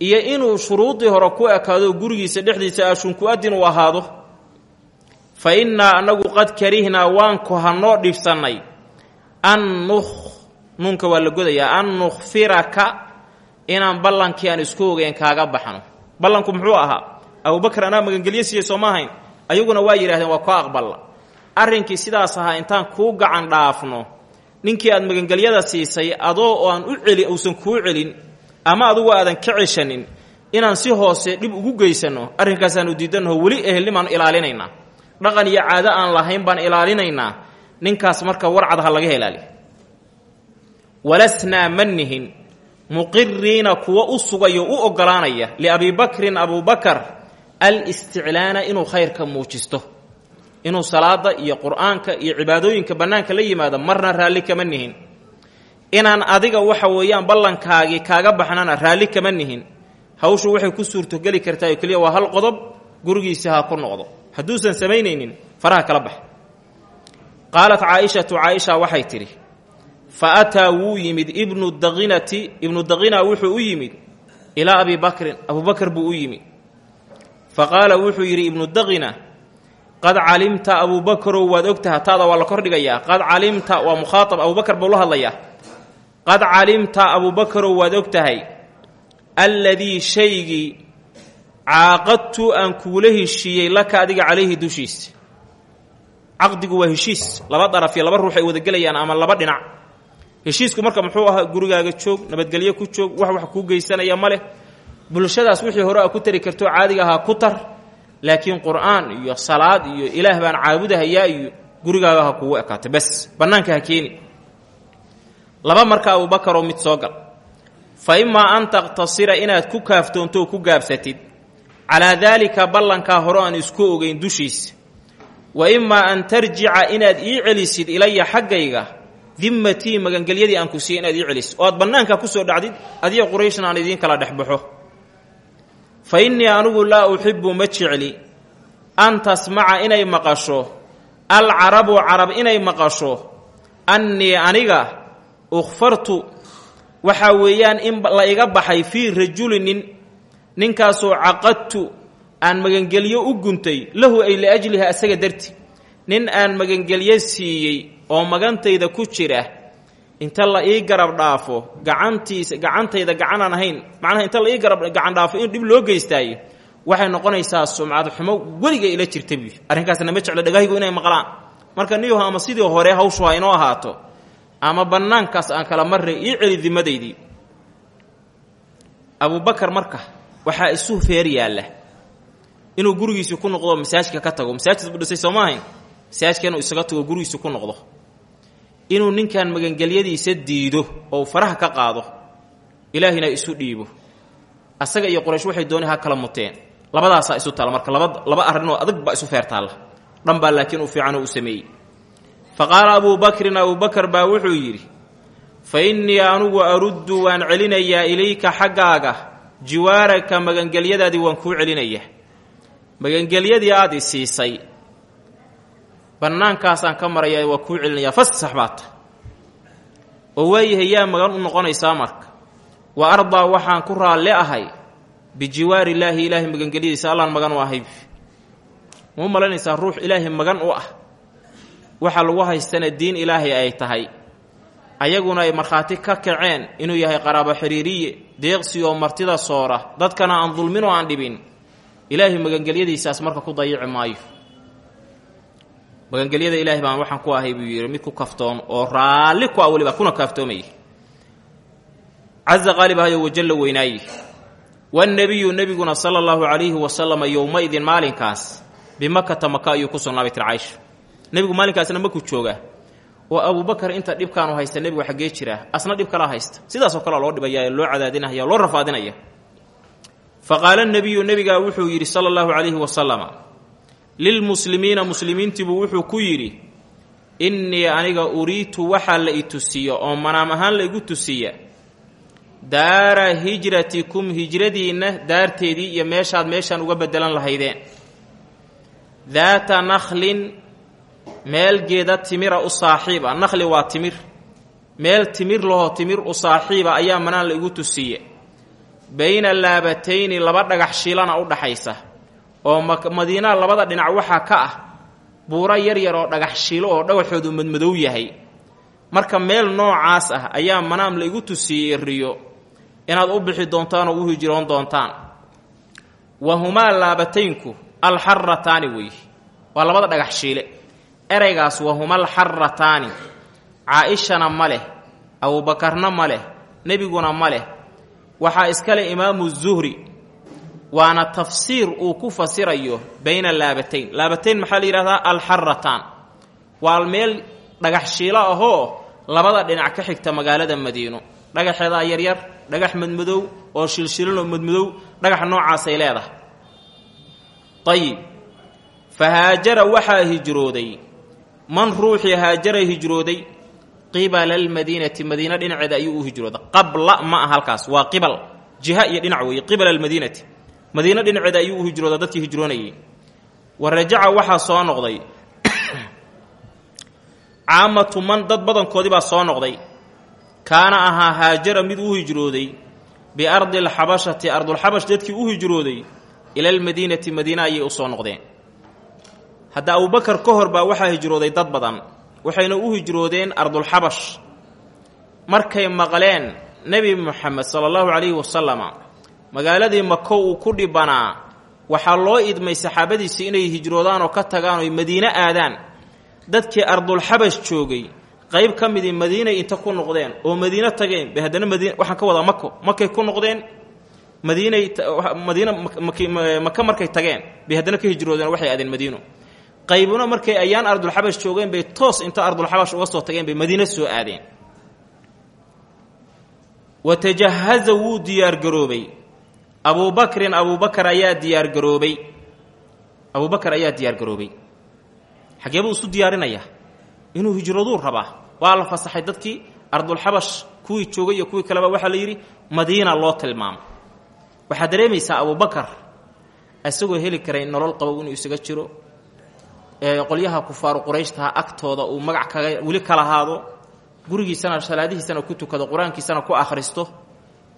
iyo inuu shuruudii hore ku ekaado gurigiisa dhexdiisa aashunku-adin uu ahaado fa innaa annagu qad karihnaa waan kohanoo dhibsannay. An nukh nuunka waa la godayaa an nukhfiraka inaan ballankii aan isku ogeyn kaaga baxno. Ballanku muxuu ahaa? Abubakar anaa magangelyo siiyey sooma ahayn? Ayaguna waa yidhahdeen waa koo aqballa arrinkii sidaas ahaa intaan kuu gacan dhaafno. Ninkii aad magangelyada siisay adoo oo aan u celi uusan kuu celin ama adugu aadan ka ceshanin inaan si hoose dhib ugu geysanno arrinkaasaanu diidannaho weli ehelnimaan ilaalinaynaa. Dhaqan iyo caado aan lahayn baan ilaalinaynaa. Ninkaas marka warcad ha laga helaali. Walasnaa ma nihin muqiriina kuwa u sugayo u oggolaanaya liabibakrin abubakar al isticlaana inuu khayrka muujisto. Inuu salaada iyo qur'aanka iyo cibaadooyinka bannaanka la yimaado marna raalli kama nihin inaan adiga waxa weeyaan ballankaagii kaaga baxnana raalli kama nihin. Hawshu waxay ku suurtogeli kartaa oo keliya waa hal qodob gurigiisi ha ku noqdo. Hadduusan samaynaynin faraha kala bax. Qaalat caaishatu caaisha waxay tidhi fa ataa wuu yimid ibnu daqinati ibnu daqina wuxuu u yimid ilaa abi bakrin abubakar buu u yimid. Fa qaala wuxuu yidhi ibnu daqina qad calimta abuubakarow waad ogtaha taada waa la kordhigayaa qad calimta waa mukhaaab abubakar buu la hadlayaa qad calimta abuubakarow waad og tahay alladii shaygii caaqadtu aan kuula heshiiyey laka adiga calayhi dushiisa caqdigu waa heshiis laba daraf iyo laba ruux ay wadagelayaan ama laba dhinac. Heshiisku marka muxuu ahaa gurigaaga joog nabadgelyo ku joog wax wax kuu geysanaya ma leh. Bulshadaas wixii hore a ku tari karto caadiga ahaa ku tar. Laakiin qur'aan iyo salaad iyo ilaah baan caabudahayaa iyo gurigaaga ha kugu ekaato bes bannaanka ha keeni laba marka abuubakaroo mid soo gal. Fa imaa an taqtasira inaad ku kaaftoonto oo ku gaabsatid. Calaa daalika ballankaa hore aan isku ogeyn dushiisa wa imaa an tarjica inaad ii celisid ilaya xaggayga dimmatii magangelyadii aan ku siiyey inaad ii celisid. Oo aad bannaankaa ku soo dhacdid adiga qurayshna aan idiin kala dhexbaxo fa innii anigu laa uxibbu ma jecli an tasmaca inay maqasho. Alcarabu carab inay maqasho. Annii aniga ukhfartu waxaa weeyaan in la iga baxay fii rajulinin ninkaasoo caqadtu aan magangelyo u guntay lahu ay liajliha asaga darti. Nin aan magangelyo siiyey oo magantayda ku jira inta la ii garab dhaafo gacantiisa gacantayda gacan aan ahayn macnaha inta la ii gacan dhaafo in dhib loo geystaayo waxay noqonaysaa sumcad xumo weliga ila jirta buy arrinkaasna ma jeclo dhagahaygu inay maqlaan. Marka niyaho ama sidii hore hawshu ha inoo ahaato ama bannaankaas aan kala marray ii celi dimadaydii abubakar marka waxaa isu feer yaalla. Inuu gurigiisi ku noqdo masaajidka ka tago. Masaajid buu dhisay soo maahayn? Masaajidka inuu isaga tago gurigiisi ku noqdo. Inuu ninkan magangelyadiisa diido oo faraha ka qaado ilaahina isu dhiibo. Asaga iyo quraysh waxay dooni ha kala muteen. Labadaasaa isu taalla marka laba laba arrinoo adag baa isu feer taalla. Dhan baa laakiin u fiican oo u sameeyey fa qaala abuu bakrin abubakar baa wuxuu yidhi fa innii anugu aruddu waan celinayaa ilayka xaggaaga jiwaaraka magangelyadaadii waan kuu celinayaa. Magangelyadii aad i siisay bannaankaasaan ka marayaa waa kuu celinayaa. Fasax baata oo waayahay yaa magan u noqonaysaa marka. Wa ardaa waxaan ku raalle ahay bijiwaari illaahi ilaahay magangelyadiisa allaan magan u ahay. Mau malaynaysaa ruux u ah waxa lagu haystana diin ilaahay ay tahay. Ayaguna ay markhaati ka kaceen inuu yahay qaraabo xiriiriye deeqsi oo martida soora dadkana aan dulmin oo aan dhibin. Ilaahay magangelyadiisaas marka ku dayici maayo. Magangelyada ilaahay baan waxaan ku ahay buu yidhi mid ku kaftoon oo raalli ku ah weliba kuna kaaftoomayay caza qaalib ahayo wajalla weynaaye wannebiyu nebiguna sala allahu calayhi wasalama yowma-idin maalinkaas bimakata maka ayuu ku sugnaabay tir caysha nebigu maalinkaasna maku jooga oo abubakar inta dhibkaanu haysta nebigu xaggee jira. Asna dhib kala haysta. Sidaasoo kalea loo dhibaya loo cadaadinaya loo rafaadinaya. Fa qaala nebiyu nebigaa wuxuu yidhi sala allahu calayhi wasalama lilmuslimiina muslimiintiibuu wuxuu ku yidhi innii aniga uriitu waxaa la i tusiyo oo manaam ahaan la igu tusiya daara hijratikum hijradiinna daarteedii iyo meeshaad meeshaan uga beddelan lahaydeen. Daata nakhlin meel geeda timira u saaxiiba. Nakhli waa timir. Meel timir lahoo timir u saaxiiba ayaa manaan la igu tusiye. Bayna laabatayni laba dhagax shilana u dhaxaysa. Oo madiinaa labada dhinac waxaa ka ah. Buuro yar yar oo dhagax shilo oo dhagaxoodu madmadow yahay. Marka meel noocaas ah ayaa manaam la igu tusiyey riyo. Inaad u bixi doontaan oo u hijroon doontaan. Wa humaa laabataynku alxarataani weeye waa labada dhagax shiile eraygaas wa huma alxarataani caa-ishana ma leh abuubakarna ma leh nebiguna ma leh. Waxaa iskale imaamu zuhri waana tafsiir uu ku fasirayo bayna laabatayn. Laabatayn maxaa la yidhahdaa? Alxarataan waa meel dhagax shiilo ahoo labada dhinac ka xigta magaalada madiino. Dhagaxeedaa yaryar dhagax madmadow oo shilshilinoo madmadow dhagax noocaasay leedahay. Ayib fa haajara waxaa hijrooday man ruuxii haajara hijrooday qibala almadiinati madiina dhinaceeda ayuu u hijrooday qabla ma aha halkaas waa qibal jiha iyo dhinac weeye qibala almadiinati. Madiina dhinaceeda ayuu u hijrooda dadkii hijroonayay wa rajaca waxaa soo noqday caamatu man dad badankoodii baa soo noqday. Kaana ahaa haajara mid u hijrooday biardi alxabashati ardulxabash dadkii u hijrooday ila almadiinati madiina ayay u soo noqdeen hadda abubakar ka hor baa waxaa hijrooday dad badan waxayna u hijroodeen ardulxabash markay maqleen nebi moxamed sala allahu calayhi wasalama magaaladii mako uu ku dhibanaa waxaa loo idmay saxaabadiisii inay hijroodaan oo ka tagaan oy madiine aadaan. Dadkii ardulxabash joogay qayb ka midii madiinay inta ku noqdeen oo madiine tageen. Bay haddana madiin waxaan ka wadaa mako makay ku noqdeen madiinay madiina maka markay tageen bay haddana ka hijroodeen waxay aadeen madiino qaybuna markay ayaan ardulxabash joogeen bay toos inta ardulxabash uga soo tageen bay madiine soo aadeen. Wa tajahaza wuu diyaargaroobay abubakrin abubakar ayaa diyaargaroobay abubakar ayaa diyaargaroobay xagee buu isu diyaarinayaa inuu hijraduu rabaa. Waa la fasaxay dadkii ardulxabash kuwii joogay iyo kuwii kaleba waxaa la yidhi madiina loo tilmaamo. Waxaad dareemaysaa abubakar isagoo heli karay nolol qabow inuu isaga jiro qolyaha kufaaru qurayshtaha agtooda uu magac kaga weli kala haado gurigiisana salaadihiisana ku tukado qur'aankiisana ku akhristo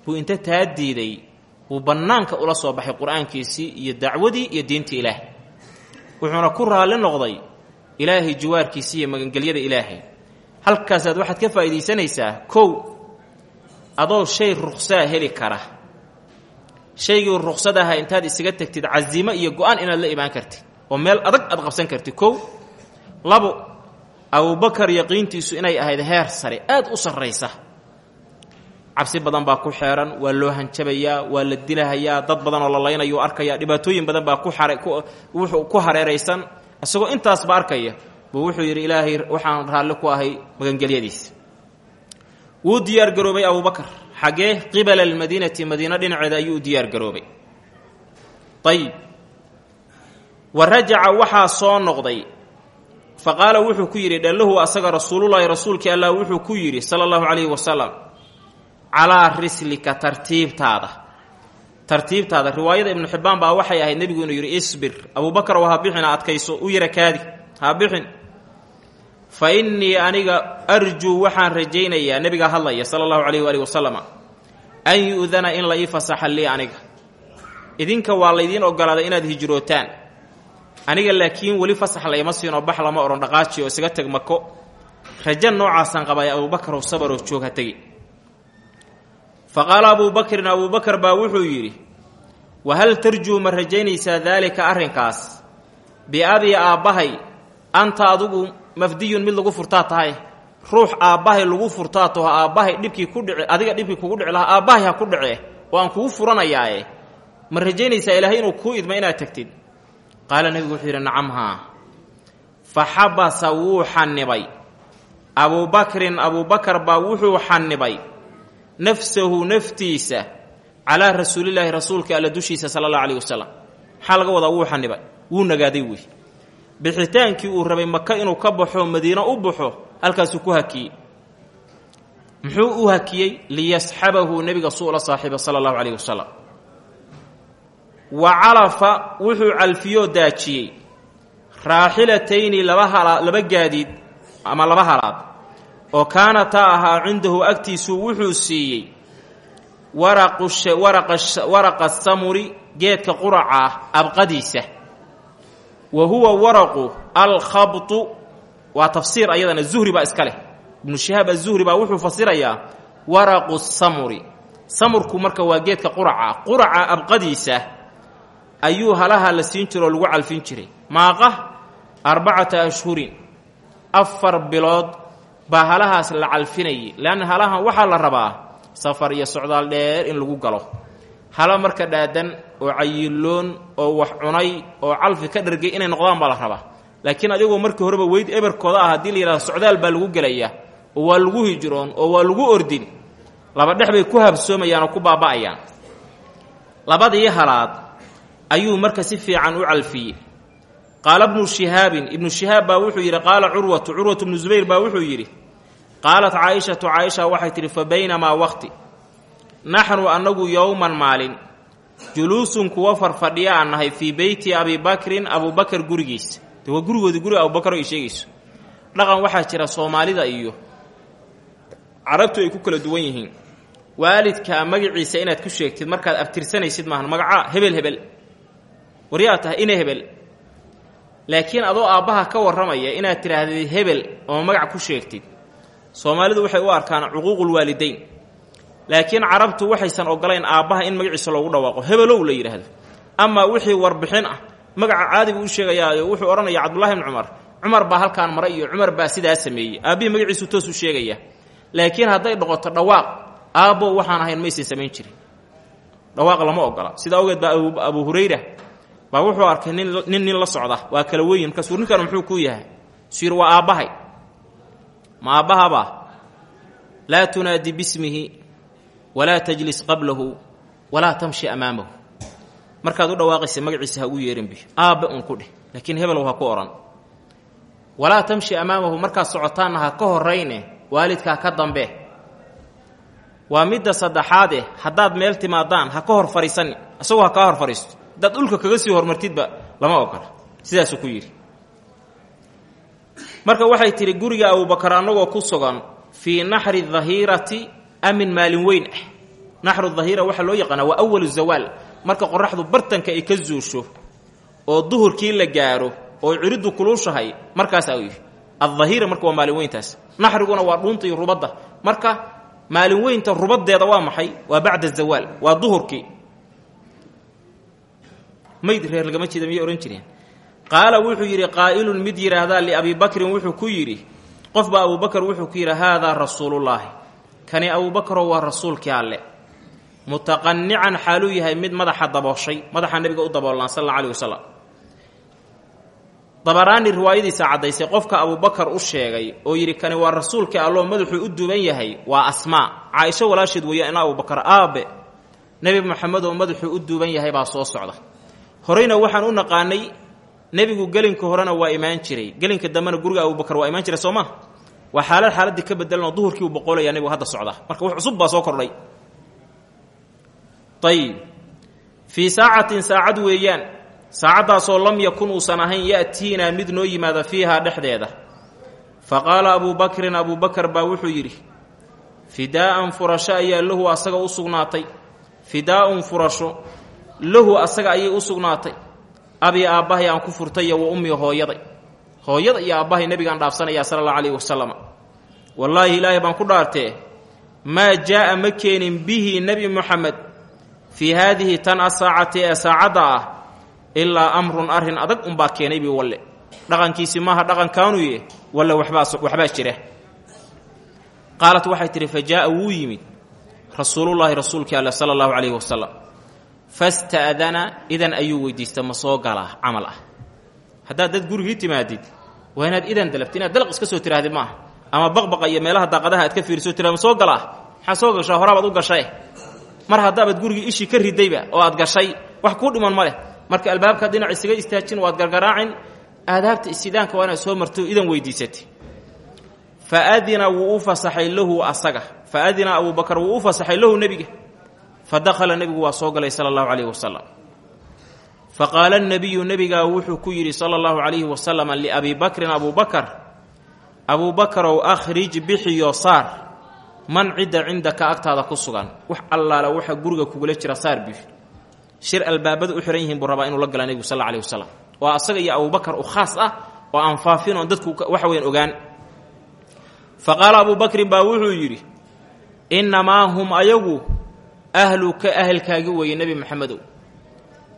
buu inta taa diiday buu bannaanka ula soo baxay qur'aankiisii iyo dacwadii iyo diintii ilaah. Wuxuuna ku raalli noqday ilaahay jiwaarkiisii iyo magangelyada ilaahay. Halkaasaad waxaad ka faa'iidaysanaysaa kow adoo shay ruqsaa heli kara. Shaygii ruqsad aha intaad isaga tegtid casiimo iyo go'aan inaad la imaan kartid oo meel adag aad qabsan kartid kow labo abubakar yaqiintiisu inay ahayd heer sare aad u sarraysa. Cabsi badan baa ku xeeran waa loo hanjabayaa waa la dilahayaa dad badan oo la laynayo arkaya dhibaatooyin badan baa ku xare wuxuu ku hareeraysan. Isagoo intaasba arkaya buu wuxuu yidhi ilaahay waxaan raalli ku ahay magangelyadiisa wuu diyaargaroobay abubakar xaggee qibala almadiinati madiina dhinaceeda ayuu u diyaargaroobay ayib wa rajaca waxaa soo noqday. Fa qaala wuxuu ku yidhi dhallahu asaga rasuulullaahi rasuulkii allah wuxuu ku yidhi sala allahu calayhi wasalam calaa rislika tartiibtaada. Tartiibtaada riwaayada ibnu xibbaan baa waxay ahayd nebigu inuu yidhi isbir abubakar oo ha adkayso u yara kaadi ha bixin. Fa innii aniga arjuu waxaan rajaynayaa nebigaa hadlaya sala allahu calayh waalihi wasalama an yu'dana in la ii fasaxa lii aniga. Idinka waa laydiin ogolaaday inaad hijrootaan aniga laakiin weli fasax layma siinoo bax lama odhan dhaqaaji oo isaga teg mako. Raja noocaasaan qabaya abubakar oo sabaroo joog ha tegi fa qaala abuubakrin abuubakar baa wuxuu yidhi wahal tarjuu ma rajaynaysaa daalika arrinkaas? Biabii aabbahay anta adugu mafdiyun mid lagu furtaa tahay. Ruux aabbahay lagu furtaa taho aabbahay dhibkii ku dhici adiga dhibkii kugu dhici lahaa aabbahay ha ku dhace oo aan kugu furanayaae ma rajaynaysaa ilaahay inuu kuu idma inaad tagtid qaala nebigu wuxuu yidhi nacam haa. Fa xabasa wuu xannibay. Abuubakrin abuubakar baa wuxuu xannibay. Nafsahu naftiisa calaa rasuulillaahi rasuulka alla dushiisa sala allahu calayh wasalam maxaa laga wadaa wuu xannibay. Wuu nagaaday wey bixitaankii uu rabay maka inuu ka baxo madiino u baxo halkaasuu ku hakiyey. Muxuu u hakiyey? Liyasxabahu nebiga suu la saaxiiba sala allahu calayh wasalam wa calafa wuxuu calfiyoo daajiyey. Raaxilatayni laba gaadiid ama laba halaad. Oo kaanataa ahaa cindahu agtiisuu wuxuu siiyey waraqa samuri geedka quraca ah abqadiisa. Wa huwa waraqu alkhabtu waa tafsiir ayadana zuhri baa iska leh. Ibnu shihaab azuhri baa wuxuu fasirayaa waraqu samuri. Samurku marka waa geedka quraca quraca abqadiisa ayuu halaha la siin jiro oo lagu calfin jiray. Maaqa arbacata ashhurin afar bilood baa halahaas la calfinayay. Leanna halahan waxaa la rabaa safar iyo socdaal dheer in lagu galo. Hala marka dhaadan oo cayiloon oo wax cunay oo calfi ka dhargay inay noqdaan baa la rabaa. Laakiin adigoo markii horeba weyd eberkooda ah haddii la yidhahdo socdaal baa lagu gelayaa oo waa lagu hijroon oo waa lagu ordin laba dhex bay ku habsoomayaan oo ku baaba'ayaan. Labadii halaad ayuu marka si fiican u calfiyey. Qaala bnu shihaabin ibnu shihaab baa wuxuu yidhi qaala curwatu curwatu bnu zubayr baa wuxuu yidhi qaalat caaishatu caaisha waxay tidhi fa baynamaa waqti naxnu annagu yowman maalin juluusun kuwa farfadhiya aan nahay fii beyti abibakrin abubakar gurigiisa. De waa gurigoodii guriga abubakar ay sheegayso. Dhaqan waxaa jira soomaalida iyo carabtu ay ku kala duwan yihiin. Waalidkaa magaciisa inaad ku sheegtid markaad abtirsanaysid maahan magacaa hebel hebel waryaa tahay ina hebel. Laakiin adoo aabbaha ka warramaya inaad tidhaahdid hebel oo magac ku sheegtid soomaalidu waxay u arkaan cuquuqulwaalidayn laakiin carabtu waxaysan ogolayn aabbaha in magaciisa loogu dhawaaqo. Hebelow la yidhaahdo. Amaa wixii warbixin ah magaca caadigu u sheegayaayo wuxuu odhanaya cabdullahi ibni cumar. Cumar baa halkaan maray iyo cumar baa sidaa sameeyey. Aabbihii magaciisu toos u sheegaya. Laakiin hadday noqoto dhawaaq aabbo waxaan ahayn maysan samayn jirin. Dhawaaq lama ogola. Sidaa ogeed baa abu hurayra baa wuxuu arkay nin nin la socda. Waa kala weyin markaasuu ninkan muxuu ku yahay? Suu yidhi waa aabbahay. Ma aabbahabaa laa tunaadi bismihi walaa tajlis qablahu walaa tamshi amaamahu. Markaad u dhawaaqaysa magaciisa ha ugu yeerinbi aabbe un ku dheh. Laakiin hebelow ha ku odhan walaa tamshi amaamahu. Markaad socotaanna ha ka horrayne waalidkaa ka dambe. Waa midda saddexaade haddaad meel timaadaan ha ka hor fadhiisanni isagoo ha kaa hor fadhiisto haddaad dhulka kaga sii hormartidba lama ogola. Sidaasuu ku yidhi marka waxay tidhi guriga abubakar annagoo ku sugan fii naxri dahiirati amin maalin weyn ah. Naxru dahiira loo yaqaanaa waa awalu zawaal marka qoraxdu bartanka ay ka zuusho oo duhurkii la gaaro oo ciriddu kuluushahay markaasaa yidhi addahiira marka waa maalin weyntaas. Naxriguna waa dhuunta iyo rubadda. Marka maalin weynta rubaddeeda waa maxay? Waa bacda zawaal waa duhurkii mayd reer lagama jeeda miyay odhan jireen? Qaala wuxuu yidhi qaa'ilun mid yidhaahdaa liabii bakrin wuxuu ku yidhi qofba abubakar wuxuu ku yidhi haadaa rasuulullaahi. Kani abuubakarow waa rasuulkii alle. Mutaqannican xaaluu yahay mid madaxa dabooshay madaxa nebiga u daboolaan sal alla alih dabaraani riwaayadiisa caddaysay qofka abubakar u sheegay oo yidhi kani waa rasuulkii alloo madaxuu u duban yahay waa asmaa. Caaisho walaasheed weeya ina abubakar aabe nebi moxamed oo madaxuu u duuban yahay baa soo socda horeyna waxaan u naqaanay nebigu gelinka horena waa imaan jiray. Gelinka dambena guriga abubakar waa imaan jiray soo ma? Waa xaalad xaaladdii ka bedelanoo duhurkii uu boqolaya nebigu hadda socda. Marka wax cusub baa soo kordhay. Ayib fii saacatin saacad weeyaan saacaddaasoo lam yakun uusan ahayn ya'tiinaa mid noo yimaada fiihaa dhexdeeda. Fa qaala abuu bakrin abuu bakar baa wuxuu yidhi fidaa'an furasho ayaa lahu asaga u sugnaatay. Fidaa'un furasho lahu asaga ayay u sugnaatay. Abii aabbahay aan ku furtayo wa ummii hooyaday. Hooyada iyo aabbahay nebigaan dhaafsanayaa sala allahu calayhi wasalam wallaahi ilaahay baan ku dhaartee maa jaa'a ma keenin bihi nebi moxamed fii haadihi tan asaacati ee saacadda ah ilaa amrun arrin adag unbaa keenay bii walle. Dhaqankiisi maaha dhaqankaanuye walle waxbaa jira. Qaalat waxay tidhi fa jaa'a wuu yimid. Rasuulullaahi rasuulkii alle sala allahu calayhi wasalam fasta'dana idan ayuu weydiista ma soo galaa camal ah. Haddaad dad gurigii timaadid waa inaad idan dalabti inaad dalaq iska soo tirahdid maaha ama baqbaqa iyo meelaha daaqadaha aad ka fiiriso tira ma soo gala ah. Maxaa soo gashaa? Horaabaad u gashae mar haddaabaad gurigii ishii ka ridayba oo aad gashay wax kuu dhiman ma marka albaabka dhinac isaga istaajin waad gargaraacin. Aadaabta istidaanka waa inaad soo marto idan weydiisatay fa adina wuu u fasaxay lahu asaga. Fa adina abuubakar wuu u lahu nebiga fa dakhala nebigu waa soo galay sala allahu calayhi wasalam fa qaala nebiyu nebigaa wuxuu ku yidhi sala allahu calayhi wasalam liabii bakrin abuubakar abuubakarow akhrij bixiyo saar man cidda cindaka agtaada ku sugan? Wax allaala waxa guriga kugula jira saar bix shir albaabada u xihan yihiin buu rabaa inuu la gala nebigu sal alla alih wasalam waa asaga iyo abubakar u khaas ah oo aan faafin oon dadku waxa weyan ogaan. Fa qaala abuu bakrin baa wuxuu yidhi innamaa hum ayagu ahluka ahelkaagi weeye nebi maxamedow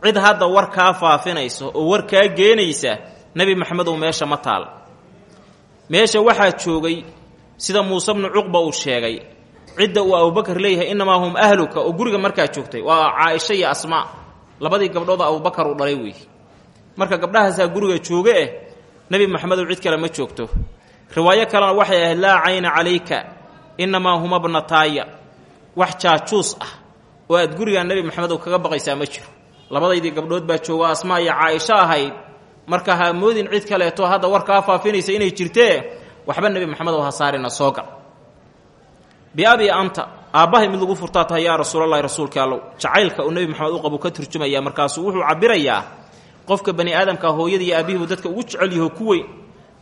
cid hadda war kaa faafinaysa oo war kaa geenaysa nebi maxamedow meesha ma taal. Meesha waxaa joogay sida muuse bnu cuqba uu sheegay. Cidda uu abubakar leeyahay innamaa hum ahluka. Oo guriga markaa joogtay waa caaisha iyo asmaa. Labadii gabdhood abubakar uu dhalay weeye marka gabdhahaasaa guriga jooga eh nebi maxamedow cid kale ma joogto. Riwaayo kalena waxay ahayd laa cayna calayka innamaa huma bnataaya wax jaajuus ah oo aad gurigaa nebi maxamedow kaga baqaysaa ma jiro. Labadaydii gabdhood baa jooga asmaa iyo caaisho ahayd. Marka ha moodin cid kaleeto hadda warkaa faafinaysa inay jirtee waxba nebi maxamed oo ha saarina soo gal. Biabi anta aabbahay mid lagu furtaa tahay yaa rasuulalahi rasuulka allow. Jacaylka uu nebi maxamed u qabu ka turjumaya markaasuu wuxuu cabirayaa qofka bani aadamka hooyada iyo aabbihiibu dadka ugu jecel yaho ku weyn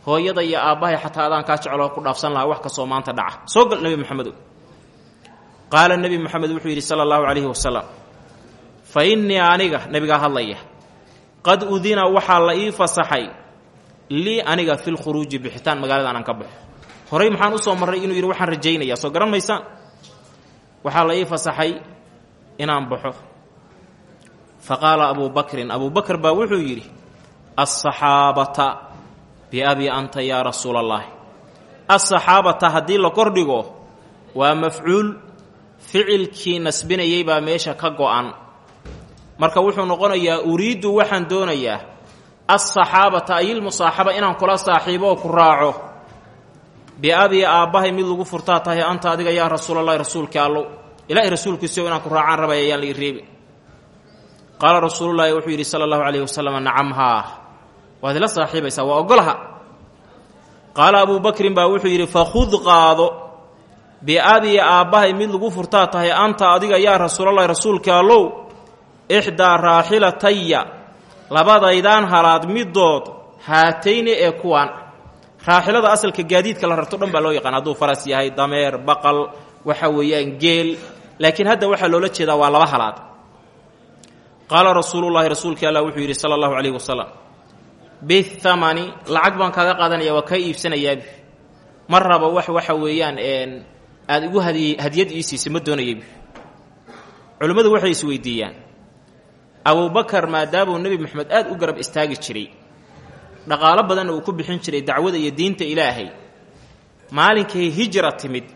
hooyada iyo aabbahay xataa adaan kaa jecloo ku dhaafsan lahaa wax kastoo maanta dhaca. Soo gal nebi maxamedow qaala nebi moxamed wuxuu yidhi sala allahu calayhi wasalam fa innii aniga nebigaa hadlaya qad udina waxaa la ii fasaxay lii aniga filkhuruuji bixitaan magaalada aanan ka baxo horey maxaan u soo marray inuu yidhi waxaan rajaynayaa soo garan maysaan waxaa la ii fasaxay inaan baxo fa qaala abuu bakrin abuu bakr baa wuxuu yidhi alsaxaabata biabi anta yaa rasuula allaahi alsaxaabata haddii la kordhigo waa mafcuul ficilkii nasbinayay baa meesha ka go-an. Marka wuxuu noqonayaa uriiddu waxaan doonayaa alsaxaabata ayilmusaaxaba inaan kula saaxiibo oo ku raaco. Biabii aabbahay mid lagu furtaa tahay anta adiga yaa rasuulalahi rasuulkii allow. Ilaahay rasuulkiisio inaan ku raacaan rabay ayaan la reebi qaala rasuululaahi wuxuu yidhi sala allahu calayhi wasalam nacam haa waad ila saaxiibaysaa waa ogolaha qaala abuu bakrin baa wuxuu yidhi fakhud qaado biabii aabbahay mid lagu furtaa tahay anta adiga yaa rasuulalahi rasuulkii allow ixdaa raaxilataya labadaydaan halaad middood haatayni ee kuwaan raaxilada asalka gaadiidka la rarto dhan baa loo yaqaan hadduu faras yahay dameer baqal waxa weeyaan geel. Laakiin hadda waxaa loola jeedaa waa laba halaad. Qaala rasuulullaahi rasuulkii allah wuxuu yidhi sala allahu calayhi wasalam bithamani lacag baan kaaga qaadanaya waa kaa iibsanayaabi ma rabo wax aada igu hadi hadiyad ii siisay ma doonayaybi culimmadu waxay isweydiiyaan abubakar maadaamuu nebi moxamed aad u garab istaagi jiray dhaqaalo badanna uu ku bixin jiray dacwada iyo diinta ilaahay maalinkay hijra timid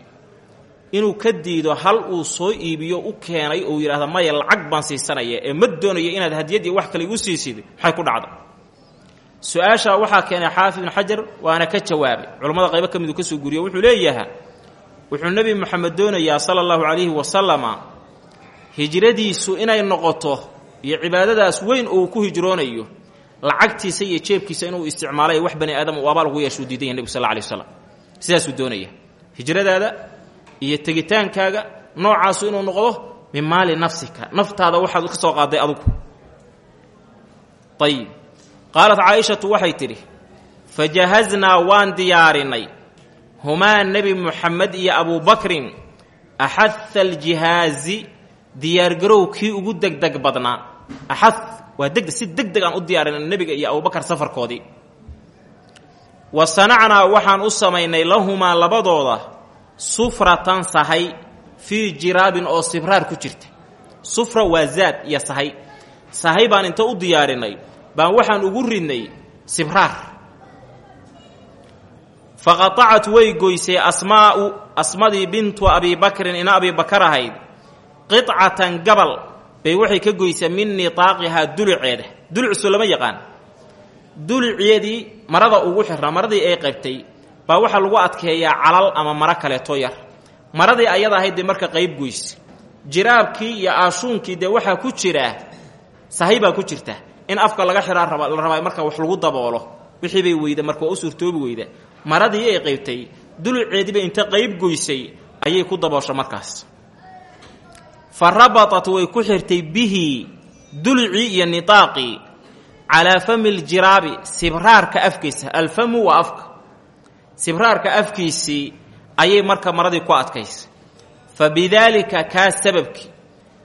inuu ka diido hal uu soo iibiyo u keenay ou yidhahda maya lacag baan siisanaya ee ma doonayo inaad hadiyad iyo wax kale igu siisid maxay ku dhacda su'aashaa waxaa keenay xaafid ibnu xajar waana ka jawaabay. Culammada qaybo ka miduu ka soo guriyo wuxuu leeyaha wuxuu nebi moxamed doonayaa sala allahu calayhi wasalama hijradiisu inay noqoto iyo cibaadadaas weyn uu ku hijroonayo lacagtiisa iyo jeebkiisa inuu isticmaalay wax bani aadam uu abaal ugu yeeshuu diidan yahy nebigu sal lla lay waslam sidaasuu doonaya. Hijradaada iyo tegitaankaaga noocaasu inuu noqdo min maali nafsika. Naftaada waxaad ka soo qaaday adugu. Ayib qaalat caaishatu waxay tidhi fajahaznaa waan diyaarinay humaa nebi muxamed iyo abubakrin axaha aljihaazi diyaargarow kii ugu degdeg badnaa. Axad waa deg si deg deg aan u diyaarinay nebiga iyo abubakar safarkoodii. Wa sanacnaa waxaan u samaynay lahumaa labadooda sufratan sahay fii jiraabin oo sibraar ku jirta. Sufra waa zaad iyo sahay. Sahay baan inta u diyaarinay baan waxaan ugu ridnay sibraar faqatacat way goysay asmaa'u asmadii bintu abibakrin ina abibakar ahayd qicatan gabal bay waxay ka goysaa min nitaaqihaa duluceeda. Dulucsu lama yaqaan. Duluceedii marada ugu xirnaa maradii ay qaybtay baa waxaa lagu adkeeyaa calal ama maro kaleeto yar. Maradii ayada ahayd marka qayb goyse jiraabkii iyo aashuunkii dee waxaa ku jiraa sahay ku jirta. In afka laga raba la rabaa marka wax lagu daboolo wixii bay weyda marka waa suurtoobi weyda maradii ay qaybtay duluceediiba inta qayb goysay ayay ku daboosha markaas. Fa rabatat way ku xirtay bihi dulucii iyo nitaaqii calaa fami ljiraabi sibraarka afkiisa. Alfamu waa afka sibraarka afkiisii ayay marka maradii ku adkaysay. Fa bidaalika kaa sababkii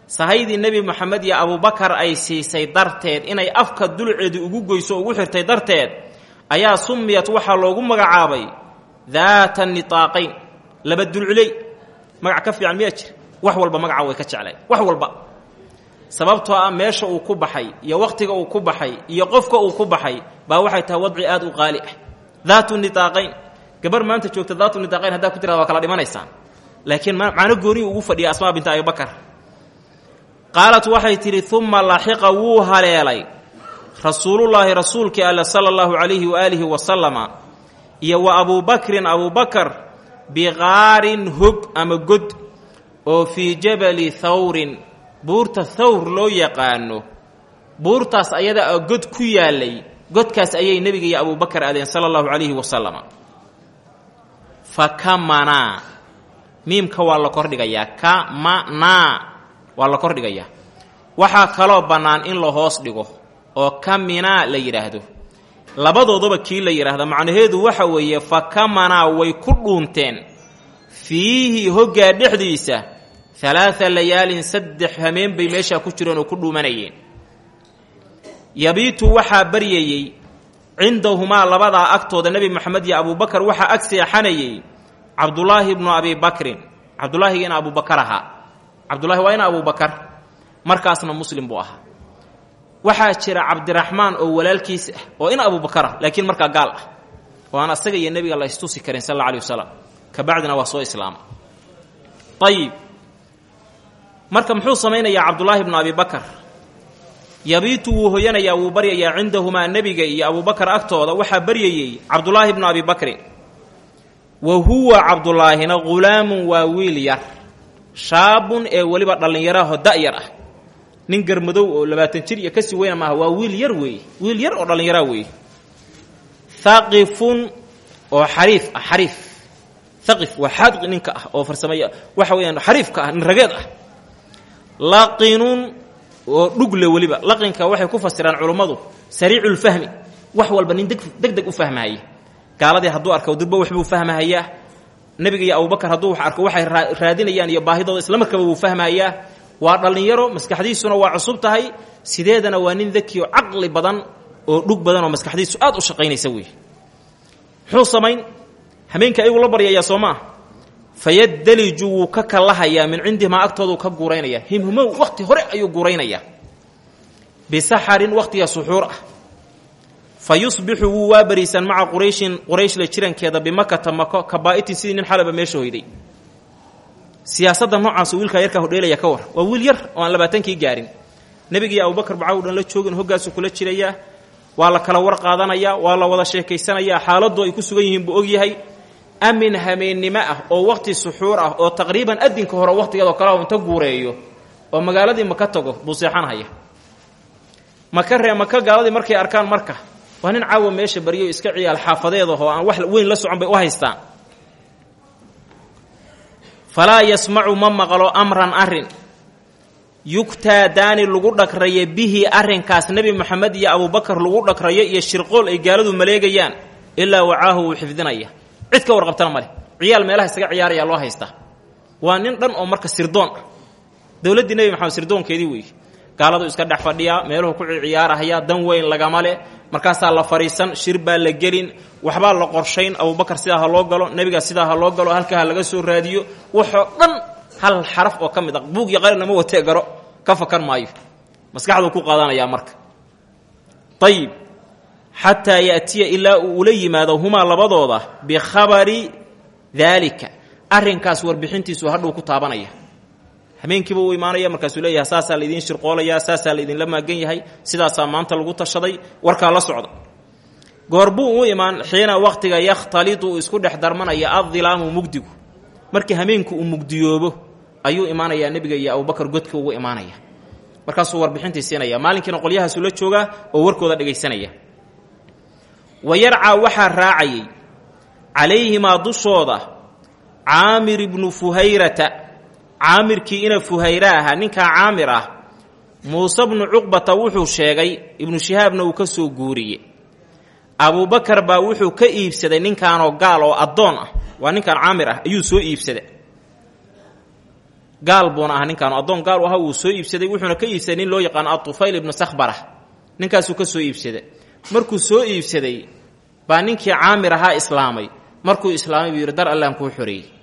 sahaydii nebi moxamed iyo abubakar ay siisay darteed inay afka duluceedii ugu goyso ugu xirtay darteed ayaa sumiyat waxaa loogu magacaabay daata nitaaqayn laba dulculey. Magac ka fiican miyaa jira wax walba magaca way ka jeclay. Wax walba. Sababtoo ah meesha uu ku baxay iyo wakhtiga uu ku baxay iyo qofka uu ku baxay baa waxay tahay wadci aad u qaali ah. Daatu nitaaqayn. Gabar maanta joogta daatu nitaaqayn haddaa ku tirada waa kala dhimanaysaan. Laakiin macno gooniyu ugu fadhiya asmaa binta abibakar qaalat waxay tidhi uma laxiqa wuu haleelay rasuulullaahi rasuulkii alle sala allahu calayhi waaalihi wasalama iyo wa abuubakrin abuubakar biqaarin hog ama god oo fii jabali thawrin buurta thawr loo yaqaano. Buurtaas ayada a god ku yaallay godkaas ayay nebiga iyo abubakar aadeen sala allahu calayhi wasalama fa kamanaa miimka waa la kordhigayaa kamanaa waa la kordhigayaa waxaa kaloo bannaan in la hoos dhigo oo kaminaa la yidhaahdo labadoodaba kii la yidhaahda macnaheedu waxa weeye fa kamanaa way ku dhuunteen. Fiihi hoggaa dhexdiisa halaaa layaalin saddex hameen bay meeshaa ku jireen oo ku dhuumanayeen. Yabiitu waxaa baryayey cindahumaa labadaa agtooda nebi moxamed iyo abubakar waxaa ag seexanayey cabdulaahi bnu abi bakrin. Cabdulaahiga ina abubakar ahaa cabdulahi waa ina abubakar markaasna muslim buu ahaa waxaa jira cabdiraxmaan oo walaalkiis ah oo ina abubakar ah laakiin markaa gaal ah. Oo asaga iyo nebiga la istusi karin sal alla alih wasalam kabacdina waa soo islaama. Ayib marka muxuu samaynayaa cabdulaahi bnu abi bakar? Yabiitu wuu hoyanayaa wuu baryayaa cindahumaa nebiga iyo abubakar agtooda waxaa baryayey cabdulaahi bnu abi bakrin wa huwa cabdulaahina ghulaamun waa wiil yar shaabun ee weliba dhallinyaraho da'yar ah nin garmadow oo labaatan jir iyo ka sii weyna maaha waa wiil yar weeye wiil yar oo dhallinyaraa weeye haqifun oo xariif ah xariif. Haqif waa xaadqi ninka ah oo farsamaya. Waxa weeyaan xariifka ah nin rageed ah. Laqinun oo dhugle weliba. Laqinka waxay ku fasiraan culummadu sariiculfahmi wax walba nin deg deg u fahmahaya gaaladii hadduu arko durba waxbuu fahmahayaa nebiga iyo abubakar hadduu wax arko waxay raadinayaan iyo baahidooda isla markaba wuu fahmahayaa waa dhallinyaro maskaxdiisuna waa cusub tahay. Sideedana waa nin daki oo caqli badan oo dhug badan oo maskaxdiisu aad u shaqaynaysa wey muxuu samayn? Hameenka ayaguu la baryayaa soo maa fayadaliju wuu ka kallahayaa min cindihimaa agtooduu ka guuraynaya. Himhumow wakhti hore ayuu guuraynayaa bisaxarin wakhtiga suxuur ah. Fa yusbixu wuu waa bariisan maca qurayshin quraysh la jirankeeda bimakata mako kabaa'itin sidii nin xalaba meesha hoyday siyaasadda noocaasu wiilkaa yarkaa hodheelaya ka war. Waa wiil yar oo aan labaatankii gaarin. Nebigiiyo abubakar bacaw dhan la joogin hoggaasu kula jirayaa waa la kala war qaadanayaa waa la wada sheekaysanayaa xaaladdu ay ku sugan yihiin buu ogyahay amin hameennimo ah oo wakhti suxuur ah oo taqriiban adinka hore wakhtigeedoo kaleho inta guureeyo oo magaaladii maka tago buu seexanhaya. Maka ree maka gaaladii markay arkaan marka waa nin caawa meesha baryo iska ciyaal xaafadeedahoo aan wax weyn la socon bay u haystaan falaa yasmacu ma maqlo amran arrin. Yugtaadaani lagu dhagrayo bihi arrinkaas nebi moxamed iyo abubakar lagu dhagrayo iyo shirqool ay gaaladu maleegayaan ilaa wacaahu wuu xifdinaya. Cid ka warqabtana maleh ciyaal meelaha isaga ciyaaraya loo haystaa waa nin dhan oo marka sirdoon ah. Dowladdii nebi maxamed sirdoonkeedii weeye gaaladu iska dhex fadhiyaa meeluhu ku ciyaarahaya dan weyn lagama leh markaasaa la fadhiisan shir baa la gelin waxbaa la qorshayn abubakar sidaa ha loo galo nebiga sidaa ha loo galo halkaa ha laga soo raadiyo waxoo dhan hal xaraf oo ka mid a buug iyo qalinama watee garo ka fakan maayo. Maskaxduu ku qaadanayaa marka. Ayib xataa yaatiya ilaa uu ula yimaado humaa labadooda bikhabari daalika. Arrinkaas warbixintiisu hadhuu ku taabanaya hameenkiiba uu imaanaya markaasuu leeyahay saasaa laidiin shirqoolayaa saasaa laidinla maagan yahay sidaasaa maanta lagu tashaday warkaa la socda goorbuu u imaan xiina wakhtiga yakhtalitu uu isku dhex darmanaya addilaamu mugdigu. Markii hameenku uu mugdiyoobo ayuu imaanayaa nebiga iyo abubakar godka ugu imaanaya. Markaasuu warbixintii siinaya maalinkiina qolyahaasuu la joogaa oo warkooda dhegaysanaya. Wa yarcaa waxaa raacayay calayhimaa dushooda caamir ibnu fuhayrata caamirkii ina fuhayra ahaa ninkaa caamir ah muuse bnu cuqbata wuxuu sheegay ibnu shihaabna uu ka soo guuriye abubakar baa wuxuu ka iibsaday ninkaanoo gaal oo addoon ah. Waa ninkaan caamir ah ayuu soo iibsaday. Gaal buuna ahaa ninkaanu addoon gaal u wuu soo iibsaday wuxuuna ka iibsaday nin loo yaqaano atufayl ibnu sakhbara ninkaasuu ka soo iibsaday. Markuu soo iibsaday baa ninkii caamir ahaa islaamay. Markuu islaamay buu dar allaan kuu xoreeyey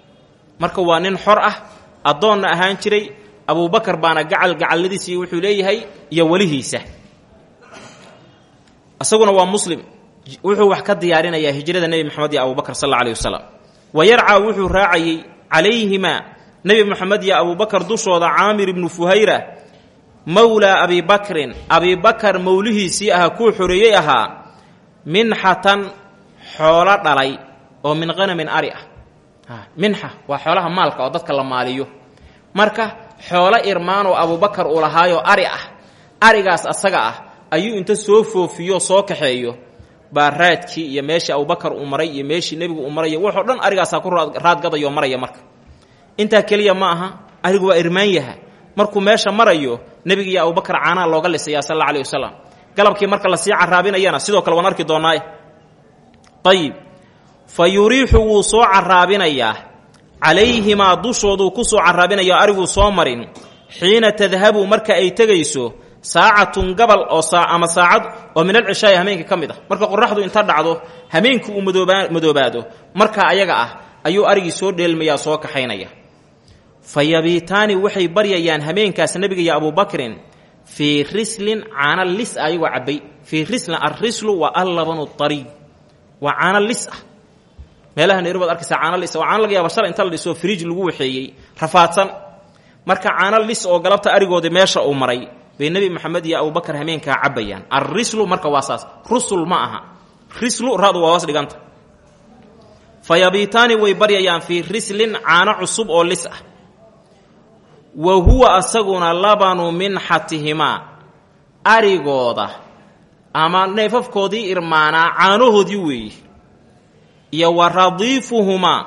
marka waa nin xor ah addoonna ahaan jiray abubakar baana gacal gacalladiisii wuxuu leeyahay iyo welihiisa. Isaguna waa muslim. Wuxuu wax ka diyaarinayaa hijrada nebi moxamed iyo abubakar sal alih wasalam wa yarcaa wuxuu raacayey calayhimaa nebi moxamed iyo abubakar dushooda caamir ibnu fuhayra mowlaa abibakrin abibakar mowlihiisii ahaa kuu xoreeyey ahaa minxatan xoolo dhalay oo min qanamin ari ah minxa waa xoolaha maalka oo dadka la maaliyo. Marka xoolo irmaanoo abubakar uu lahaayoo ari ah arigaas asaga ah ayuu inta soo foofiyo soo kaxeeyo. Baa raadkii iyo meeshii abubakar uu maray iyo meeshii nebigu uu maraya waxoo dhan arigaasaa ku raadgadayoo maraya marka. Intaa keliya ma aha arigu waa irmaan yaha markuu meesha marayo nebiga iyo abubakar caanaa looga lisaya sal alla alih wasalam galabkii marka la sii caraabinayana sidoo kale waan arki doonnaaye ayib fa yuriixu wuu soo caraabinayaa calayhimaa dushooduu ku soo caraabinaya ariguu soo marin. Xiina tadhabu marka ay tegayso saacatun gabal oo ama saacad oo min alcishaai hameenka ka mid ah. Marka qoraxdu inta dhacdo hameenku uu madoobaado. Markaa ayaga ah ayuu arigii soo dheelmayaa soo kaxaynaya. Fa yabiitaani waxay baryayaan hameenkaas nebiga iyo abubakrin fii rislin caana lis ah ayagoo cabbay fii rislin alrislu waa allabanu ariy waa caano lis ah meelaha nairobi ad arkaysaa caano lis waa caano laga yaaba shalay inta la dhisoo friij lagu waxeeyey rafaadsan. Marka caano lis oo galabta arigoodii meesha uu maray bay nebi maxamed iyo abubakar hameenkaa cabbayaan. Alrislu marka waa saas rusul ma aha. Rislu radu waa dhiganta. Fa way baryayaan fii rislin caano cusub oo lis ah. Wa huwa asaguna labanu minxatihimaa arigooda ama neefafkoodii irmaanaa caanahoodii weeye iyo wa radiifuhumaa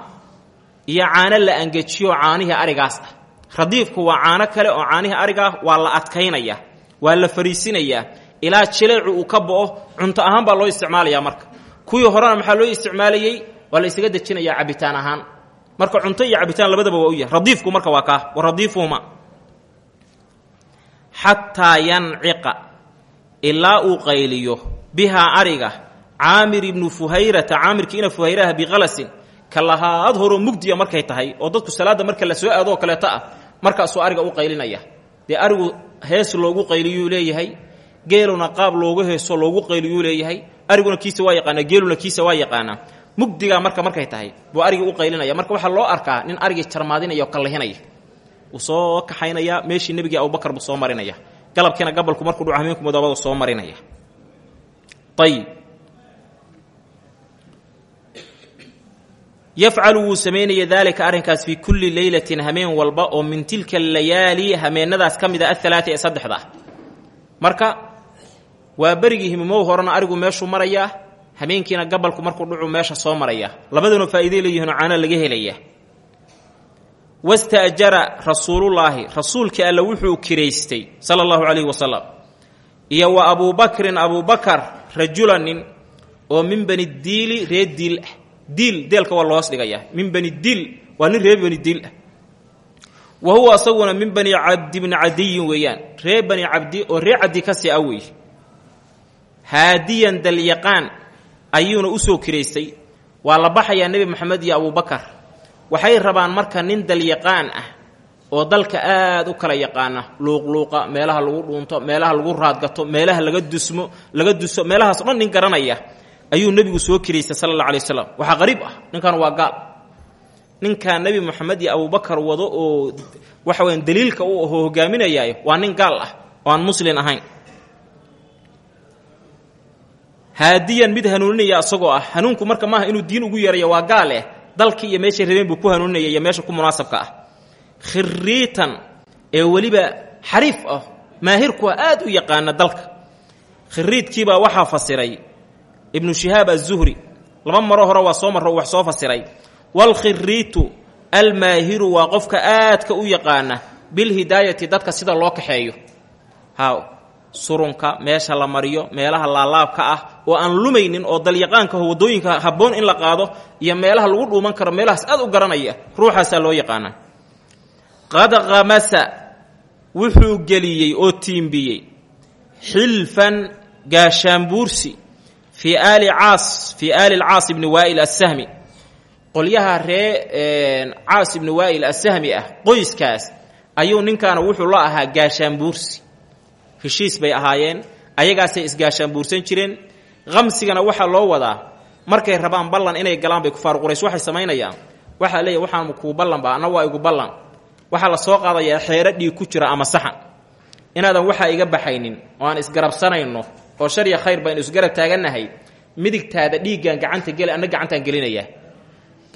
iyo caano la angejiyo caanihii arigaas ah. Radiifku waa caano kale oo caanihii arigaah waa la adkaynaya waa la fariisinayaa ilaa jileecu uu ka bo'o cunto ahaan baa loo isticmaalayaa marka. Kuwii horena maxaa loo isticmaalayey? Waa la isaga dejinayaa cabitaan ahaan. Marka cunto iyo cabitaan labadaba waa u yahay. Radiifku marka waa kaa wa radiifuhumaa xataa yanciqa ilaa uu qayliyo bihaa ariga caamir ibnu fuhayrata caamirkiina fuhayraha biqalasin ka lahaad horoo mugdiya markay tahay oo dadku salaadda marka la soo aadoo kaleeto ah markaasuu ariga u qaylinaya. Dee arigu hees loogu qayliyuu leeyahay geeluna qaab loogu heeso loogu qayliyuu leeyahay ariguna kiisa waa yaqaanaa geeluna kiisa waa yaqaanaa mugdigaa marka markay tahay buu arigii u qaylinaya. Marka waxaa loo arkaa nin arigii jarmaadinaya oo kallahinaya wuu soo kaxaynaya meeshii nebigii abubakar buu soo marinaya. Galabkiina gabalku markuu dhuco hameenku madoobada soo yafcalu wuu samaynaya daalika arrinkaas fii kulli leylatin hameen walba oo min tilka alayaali hameennadaas ka mid a athalaati ee saddexda. Ah marka waa berigii himimow horena arigu meeshuu marayaa hameenkiina gabalku markuu dhucu meesha soo maraya. Labaduna faa'iiday leeyihiinoo caana laga helaya. Wasta'jara rasuulullaahi rasuulkii alle wuxuu kiraystay sala allahu calayhi wasalam iyo wa abuubakrin abuubakar rajulanin oo min bani diili ree diil. ah diil deelka waa lohoos dhigayaa min bani diil waa nin reer bani diil ah. Wa huwa asaguna min bani cabdi bni cadiyin weeyaan. Reer bani cabdi oo reer cabdi ka sii a wey haadiyan dalyaqaan ayuuna u soo kiraystay waa la baxayaa nebi moxamed iyo abuubakar waxay rabaan marka nin dalyaqaan ah oo dalka aad u kala yaqaana luuqluuqa meelaha lagu dhuunto meelaha lagu raadgato meelaha laga dusmo laga duso meelahaas o dhan nin garanaya ayuu nebigu soo kiraystay sala alla alay waslam qariib ah. Ninkan waa gaal ninkaa nebi moxamed iyo abubakar wado oo waxa weyaan daliilka u hogaaminayaay waa nin gaal ah oo aan muslin ahayn. Haadiyan mid hanuuninaya isagoo ah. Hanuunku marka maaha inuu diin ugu yeerayo waa gaal eh. Dalkii iyo meeshay rabeen buu ku hanuuninaya iyo meesha ku munaasabka ah. Khiriitan ee weliba xariif ah. Maahirku ah aad u yaqaana dalka. Khiriidkiibaa waxaa fasiray ibnu shihaab azuhri laba maro hore waa soo marro wax soo fasiray. Waalkhiriitu almaahiru waa qofka aadka u yaqaana bilhidaayati dadka sida loo kaxeeyo. Ha surunka meesha la mariyo meelaha laalaabka ah oo aan lumaynin oo dalyaqaanka waddooyinka habboon in la qaado iyo meelaha lagu dhuuman karo meelahaas aad u garanaya ruuxaasaa loo yaqaanaa. Qad khamasa wuxuu geliyey oo tiimbiyey. Xilfan gaashaanbuursi fii aali caas fii aali lcaas ibni waa'il assahmi. Qolyaha ree caas ibni waa'il assahmi ah qoyskaas ayuu ninkaana wuxuu la ahaa gaashaanbuursi. Heshiis bay ahaayeen ayagaasay isgaashaanbuursan jireen. Qamsigana waxaa loo wadaa markay rabaan ballan inay galaan bay kufaar qurays waxay samaynayaan. Waxaa leeyahy waxaan kuu ballanba anna waa igu ballan. Waxaa la soo qaadayaa xeero dhiig ku jira ama saxan. Inaadan waxaa iga baxaynin oo aan isgarabsanayno oo shar ya khayr baynu isgarab taagannahay midigtaada dhiiggaan gacanta geli anna gacantaan gelinayaa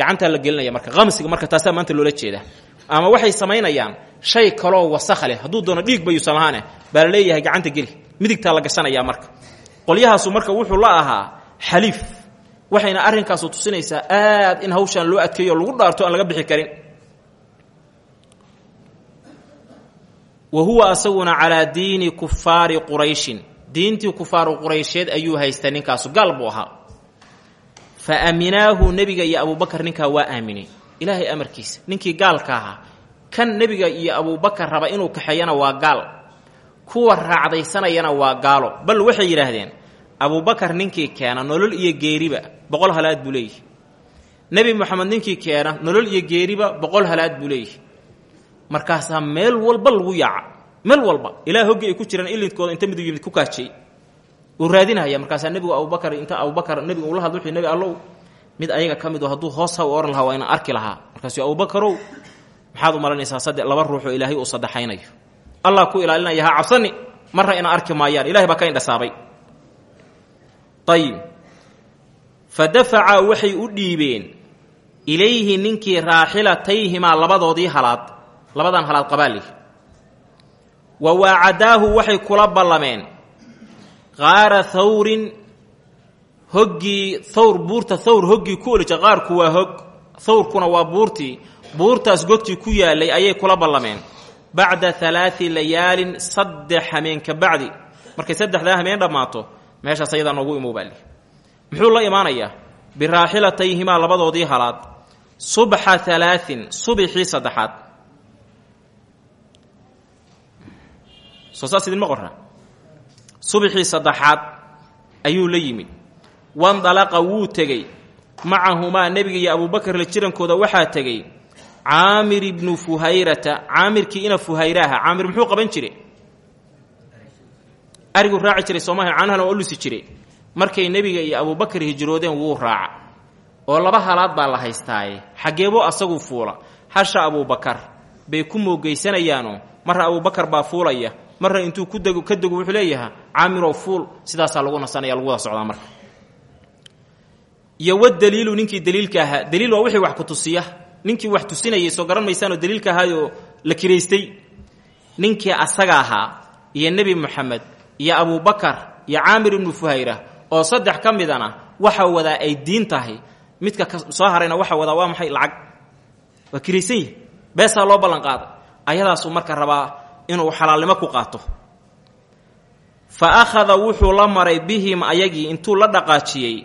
gacantaa la gelinaya marka qamsiga marka taasaa maanta loola jeeda. Ama waxay samaynayaan shay kaloo wasakha leh doono dhiig bayuusan lahaane baa leeyahay gacanta geli. Midigtaa la gashanayaa marka. Qolyahaasu marka wuxuu la ahaa xaliif. Waxayna arrinkaasu tusinaysaa aad in hawshaan loo adkeeyo lagu dhaarto aan laga bixi karin. Wa huwa asaguna calaa diini kufaari qurayshin diintii kufaaru quraysheed ayuu haystay ninkaasu gaal buu ahaa. Fa aaminaahu nebiga iyo abuubakar ninkaa waa aaminay ilaahay amarkiisa ninkii gaalka ahaa kan nebiga iyo abuubakar raba inuu kaxeeyana waa gaal. Kuwa raacdaysanayana waa gaalo. Bal waxay yidhaahdeen abuubakar ninkii keena nolol iyo geeriba boqol halaad buu leeyihi nebi moxamed ninkii keena nolol iyo geeriba boqol halaad buu leeyihi markaasaa meel walba lagu yaaca meel walba ilaa hoggi ay ku jiraan ilidkooda inta midu yimid ku kaajay uu raadinaya markaasaa nebigu abubakar inta abubakar nebigu ula hadl wuxuu nebi allow mid ayaga ka mid oo hadduu hoos ha u oran lahaa waa inaan arki lahaa. Markaasuu abubakarow maxaad u malanaysaa sadde laba ruuxoo ilaahay uu saddexaynayo. Allah ku ilaalinaya ha cabsani marna ina arki maayaan ilahay baa ka indhasaabay. Ayib fa dafaca waxay u dhiibeen ilayhi ninkii raaxilatayhimaa labadoodii halaad labadan halaad qabaali wa waacadaahu waxay kula ballameen. Qaara thawrin hoggii thawr buurta thawr hoggii ku olija qaarku waa hog thawrkuna waa buurtii buurtaas godkii ku yaalay ayay kula ballameen. Bacda alaai layaalin saddex hameen ka bacdi. Markay saddexdaa hameen dhammaato meeshaas ayadaa noogu imow muxuu la imaanayaa biraaxilatayhimaa labadoodii halaad. Subxa alaain subixii saddexaad soo saas idinma qorra subixii saddexaad ayuu la yimid. Wandalaqa wuu tegey. Macahumaa nebiga iyo abuubakar la jirankooda waxaa tegey. Caamir ibnu fuhayrata caamirkii ina fuhayraaha caamir muxuu qaban jire ariguu raaci jiray soomaha canhana waa lusi jire markay nebiga iyo abuubakar hijroodeen wuu raaca. Oo laba halaad baa la haystaaye. Xaggeebo asagu fuula. Hasha abuubakar bay ku moogeysanayaanoo marra abuubakar baa fuulaya marra intuu ka dego wuxuu leeyahaa caamirow fuul sidaasaa lagu nasanaya lagu socdaa marka. Iyo wadaliilu ninkii daliilka ahaa daliil waa wixii wax ku tusiya. Ninkii wax tusinayay soo garan maysaanoo daliilka ahaayoo la kiraystay ninkii asaga ahaa iyo nebi moxamed iyo abuubakar iyo caamir ibnu fuhayra oo saddex ka midana waxa wadaa ay diin tahay. Midka soo harayna waxa wadaa waa maxay lacag? Waa kiraysan yihi beesaa loo ballan qaaday. Ayadaasuu marka rabaa inuu xalaalnimo ku qaato. Fa akhada wuxuu la maray bihim ayagii intuu la dhaqaajiyey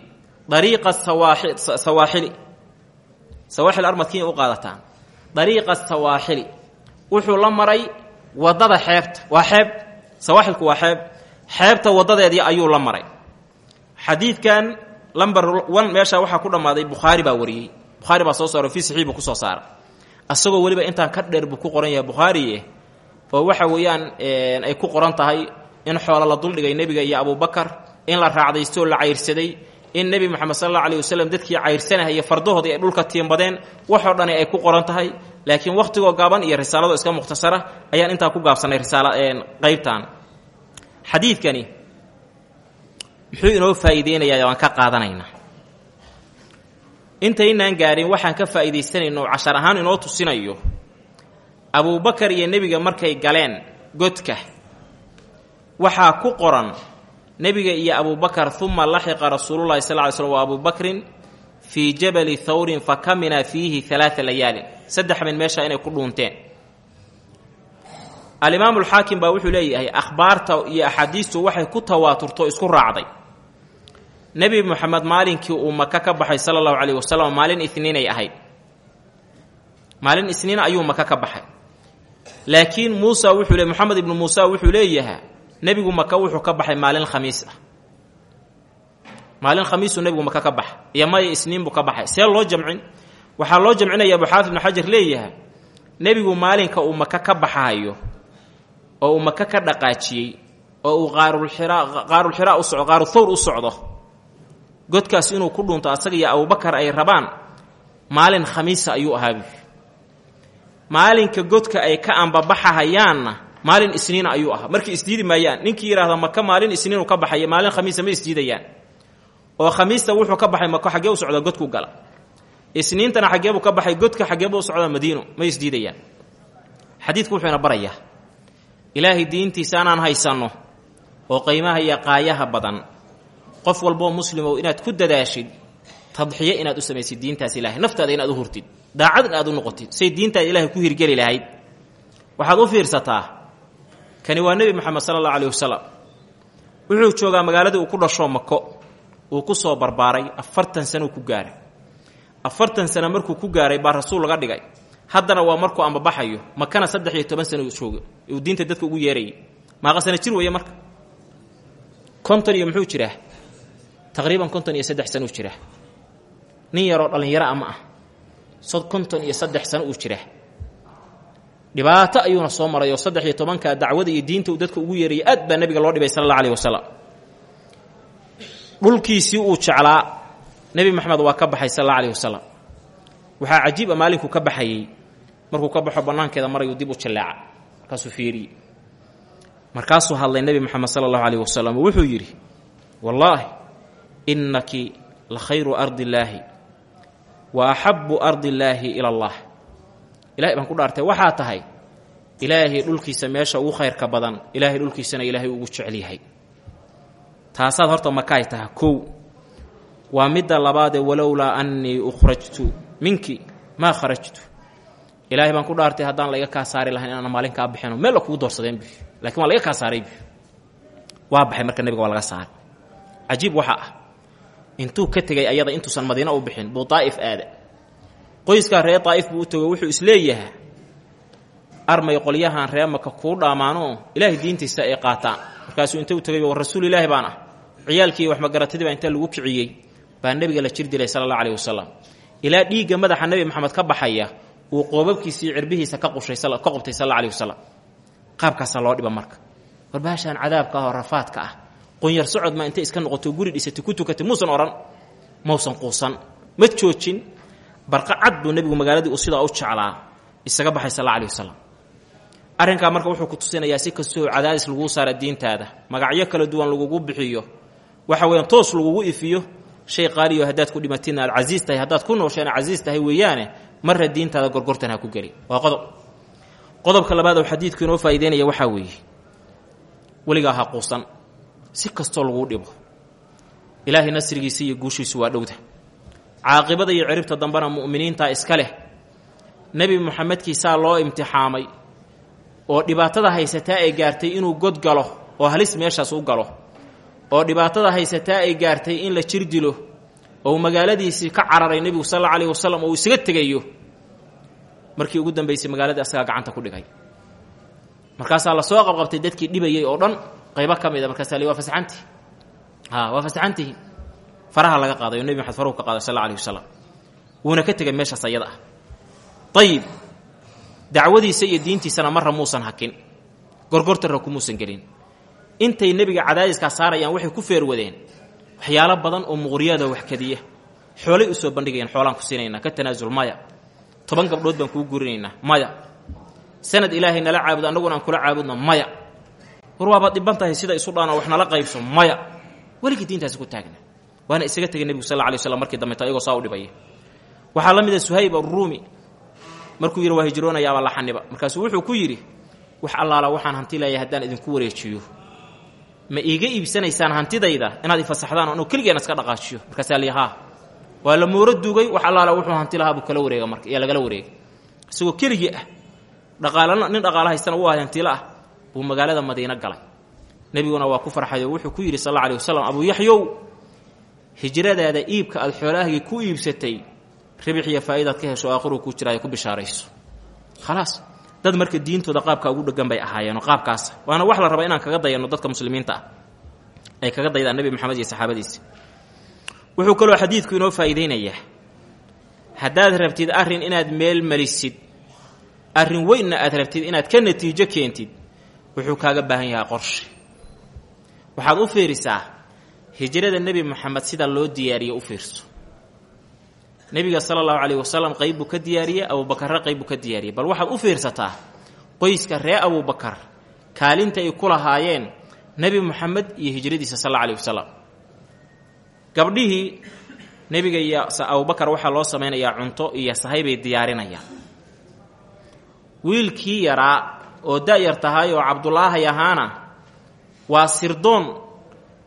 dariiqa sawaaxili sawaaxil armadkiin u qaadataan. Dariiqa sawaaxili wuxuu la maray waddada xeebta. Waa xeeb. Sawaaxilku waa xeeb. Xeebta waddadeedii ayuu la maray. Xadiidkan lamber one meeshaa waxaa ku dhammaaday bukhaari baa wariyey. Bukhaari baa soo saaro fii saxiix buu ku soo saara. Asagoo weliba intaan ka dheer buu ku qoran yahay bukhaariye oo waxa weeyaan ay ku qoran tahay in xoolo la duldhigay nebiga iyo abuubakar in la raacdaysto la cayrsaday in nebi moxamed sal alla alih waslem dadkii cayrsanahaya fardahoodii ay dhulka tiimbadeen waxoo dhani ay ku qoran tahay. Laakiin wakhtigoo gaaban iyo risaalado iska mukhtasara ayaan intaa ku gaabsannay qaybtan. Xadiidkani muxuu inoo faa'iideynayaa waan ka qaadanaynaa intaynaan gaadhin waxaan ka faa'iidaysanayno cashar ahaan inoo tusinayo abuubakar iyo nebiga markay galeen godka waxaa ku qoran nebiga iyo abuubakar uma laxiqa rasuululahi sal ly slm wa abubakrin fii jabali thawrin fa kamina fiihi alaaa layaalin. Saddex min meesha inay ku dhuunteen. Alimaamu alxaakim baa wuxuu leeyahay akhbaarta iyo axaadiistu waxay ku tawaaturto isku raacday. Nebi moxamed maalinkii uu maka ka baxay sala allahu calayh wasalam maalin isniinay ahayd. Maalin isniin ayuu maka ka baxay laakiin muusa wuxuu le moxamed ibnu muusa wuxuu leeyahaa nebigu maka wuxuu ka baxay maalin khamiis ah. Maalin khamiisuu nebigu maka ka baxay iyo maya isniin buu ka baxay. See loo jamcin waxaa loo jamcinaya abuxaafid ibnu xajar leeyaha nebigu maalinka uu maka ka baxayo oo uu maka ka dhaqaajiyey oo uu qaarulxiraa qaarulxiraa u socdo qaaru thawr u socdo godkaas inuu ku dhunto asaga iyo abubakar ay rabaan maalin khamiisa ayuu ahaabi maalinka godka ay ka ambabaxahayaanna maalin isniina ayuu ahaa. Markay isdiidi maayaan ninkii yidhahda maka maalin isniinu ka baxaya maalin khamiisa ma isdiidayaan. Oo khamiista wuxuu ka baxay mako xaggee u socdaa godku gala. Isniintana xaggeebuu ka baxay godka xaggeebuu u socdaa madiino ma isdiidayaan. Xadiidku wuxuu ina barayaa ilaahay diintiisa anaan haysanno oo qiimaha iyo qaayaha badan. Qof walboo muslimow inaad ku dadaashid tadxiyo inaad u samaysid diintaas ilahay naftaada inaad u hurtid. Daacad inaad u noqotid. Say diintaada ilaahay ku hirgeli lahayd. Waxaad u fiirsataa. Kani waa nebi moxamed sala allahu aleyh wuxuu joogaa magaaladii uu ku dhashoo mako uu ku soo barbaaray. Afartan sanuu ku gaaray. Afartan sano markuu ku gaaray baa rasuul laga dhigay. Haddana waa markuu ambabaxayo. Makana saddex iyo toban sano joogo. Uu diinta dadka ugu yeerayay. Maaqa sana jir weeye marka? Konton iyo muxuu jiraa? Taqriiban konton iyo saddex sano jiraa nin yaroo dhallinyaro ama ah. Konton iyo saddex sano uu jiraa. Dhibaato ayuuna soo maray oo saddex iyo tobanka dacwada iyo diinta uu dadka ugu yeerayay aad baa loo dhibay sala allah aleyh wasalam uu jeclaa nebi moxamed waa ka baxay sal alla aleyh wasalam waxaa cajiib a maalinkuu ka baxayey markuu ka baxo bannaankeeda marayuu dib u jallaaca. Markaasuu fiiriyey. Markaasuu hadlay nebi moxamed sala allahu aleyh wasalam oo wuxuu yidhi wallaahi innaki la khayru ardi illaahi wa axabbu ardi illaahi ila allah. Ilahay baan ku dhaartay waxaa tahay ilaahay dhulkiisa meesha ugu khayrka badan ilaahay dhulkiisana ilaahay ugu jecel yahay. Taasaad horta makaay taha kow. Waa midda labaadee walowlaa annii ukhrajtu minki maa kharajtu. Ilaahay baan ku dhaartay haddaan laiga kaa saari lahayn inaan maalin kaa bixino meel la kugu doorsadeen laakiin waa laiga kaa saaray bi waa baxay marka nebiga waa laga saaray. Cajiib waxaa ah intuu ka tegay ayada intuusan madiino u bixin buu daa'if aada qoyskaa ree daa'if buu u wuxuu isleeyahaa armay qolyahan ree maka kuu dhaamaanoo ilaahay diintiisa ay qaataan. Markaasuu inta u tegay rasuul ilaahi baan ah. Ciyaalkii wax magaratadii baa inta lagu kiciyey baa nebiga la jir dilay sala allah aleyh wasalam ilaa dhiigga madaxa nebi moxamed ka baxaya uu qoobabkiisii cirbihiisa ka qushay ka qubtay sal alla aleyh wasalam loo dhiba marka. War baashaan cadaabka ah oo rafaadka ah qunyar socod ma intay iska noqoto guri dhisatay ku tukatay muusan odhan mausan quusan. Ma joojin barqa cad buu magaaladii uu sidaa u jeclaa isaga baxay sal aleyh wasalam arrinkaa marka wuxuu ku tusinayaa si kastoo cadaadis laguu saara diintaada magacyo kala duwan lagugu bixiyo waxa weeyaan toos lagugu ifiyo shay qaaliyo haddaad ku dhimatina aad casiis tahay haddaad ku noosheena casiis tahay weeyaane marra diintaada gorgortan ku geli. Waa qodob. Qodobka labaad oo xadiidku inoo faa'ideynaya waxaa weeye weligaa ha quusan si kastoo laguu dhibo ilaahay nasrigiisa iyo guushiisu waa dhowda. Caaqibada iyo ciribta dambena mu'miniintaa iska leh. Nebi muxamedkiisaa loo imtixaamay oo dhibaatada haysataa ay gaartay inuu god galo oo halis meeshaas u galo oo dhibaatada haysataa ay gaartay in la jir dilo oo magaaladiisii ka cararay nebigu sal alla aleyh wasalam oo uu isaga tegayo markii ugu dambaysay magaaladii asagaa gacanta ku dhigay. Markaasaa la soo qabqabtay dadkii dhibayey oo dhan qaybo ka mid a markaasaa li waa fasaxantihi a waa fasaxantihi faraha laga qaaday oo maxamed faruhu ka qaaday sal alla aleyh wasalam wuuna ka tegay meeshaas ayada ah. Ayib dacwadiisa iyo diintiisana marra muusan hakin. Gorgortarra kumuusan gelin. Intay nebiga cadaadiskaa saarayaan waxay ku feerwadeen waxyaalo badan oo muqriyada wax kadiya. Xoolay u soo bandhigayaan xoolaan ku siinaynaa ka tanaasul maya. Toban gabdhood baan kuu gurinaynaa maya. Sanad ilaahay nala caabudo annaguna kula caabudno maya war waabaad dhiban tahay sida isu dhaanoo wax nala qaybso maya. Weligii diintaasi ku taagna. Waana isaga tegay nebigu sal alay slam markii dambeeta ayagoo saa u dhibaya waxaa la mid a suhayb aruumi markuu yidhi waa hijroonayaabaa la xaniba markaasuu wuxuu ku yidhi wax allaala waxaan hanti leeyahay haddaan idinku wareejiyo. Ma iiga iibsanaysaan hantidayda inaad ifasaxdaan anuu keligeen iska dhaqaajiyo? Markaasaa li haa. Waa la mooro dugay wax allaala wuxuu hanti lahaa buu kala wareega marka yaa lagala wareegay. Isagoo keligii ah dhaqaalana nin dhaqaala haystana u ahay hantilo ah buu magaalada madiino galay. Nebiguna waa ku farxayo wuxuu ku yidhi sal alla alih wasalam abuu hijradaada iibka aad xoolaahagii ku iibsatay ribix iyo faa'idaad ka hesho aakhiru ku jira ay ku bishaarayso. Khalaas dad marka diintooda qaabka ugu dhegan bay ahaayeenoo qaabkaasa waana wax la raba inaan kaga dayanno dadka muslimiinta ah ay kaga daydaan nebi moxamed iyo saxaabadiisa wuxuu kaloo xadiidku inoo faa'iideynayaa. Haddaad rabtid arrin inaad meel marisid arrin weynna aad rabtid inaad ka natiijo keentid wuxuu kaaga baahan yahaa qorshe waxaad u fiirisaa hijrada nebi moxamed sida loo diyaariye u fiirso. Nebiga sala allahu calayh wasalam qayb buu ka diyaariyey abuubakarre qayb buu ka diyaariyey. Bal waxaad u fiirsataa qoyska ree abuubakar kaalinta ay ku lahaayeen nebi moxamed iyo hijradiisa sal alla alayh wasalam gabdhihii nebiga iyo abubakar waxaa loo samaynayaa cunto iyo sahay bay diyaarinayaan. Wiilkii yaraa oo da-yar tahay oo cabdulaahay ahaana waa sirdoon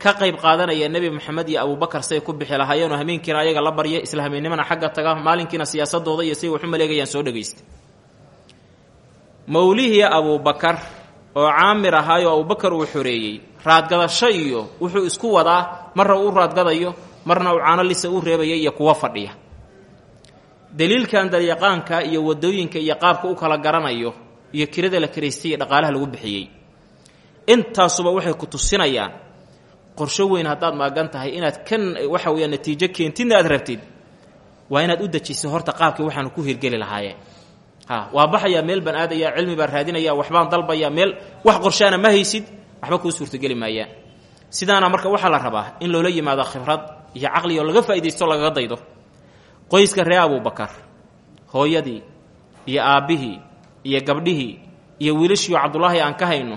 ka qayb qaadanaya nebi moxamed iyo abubakar say ku bixi lahaayeenoo hameenkiina ayaga la barya isla hameennimana xagga taga maalinkiina siyaasadooda iyo say waxu maleegayaan soo dhegaysta mawlihii abuubakar oo caamir ahaayoo abubakar uu xoreeyey raadgadasho iyo wuxuu isku wadaa marna uu raadgadayo marna uu caano lisa u reebaya iyo kuwa fadhiya. Daliilkan dalyaqaanka iyo waddooyinka iyo qaabka u kala garanayo iyo kirada la kiraystay dhaqaalaha lagu bixiyey. Intaasuba waxay ku tusinayaan qorsho weyn haddaad maagan tahay inaad kan waxa weeyaa natiijo keentidna aad rabtid waa inaad u dejiso horta qaabkii waxaanu ku hirgeli lahaayeen. Ha waa baxayaa meel baan aadayaa cilmi baan raadinayaa waxbaan dalbayaa meel wax qorshaana ma haysid waxba kuu suurtogeli maayaan. Sidaana marka waxaa la rabaa in loola yimaado khibrad iyo caqli oo laga faa'iidaysto lagaga daydo. Qoyska reer abuubakar hooyadii iyo aabbihii iyo gabdhihii iyo wiilashiioo cabdulaahi aan ka hayno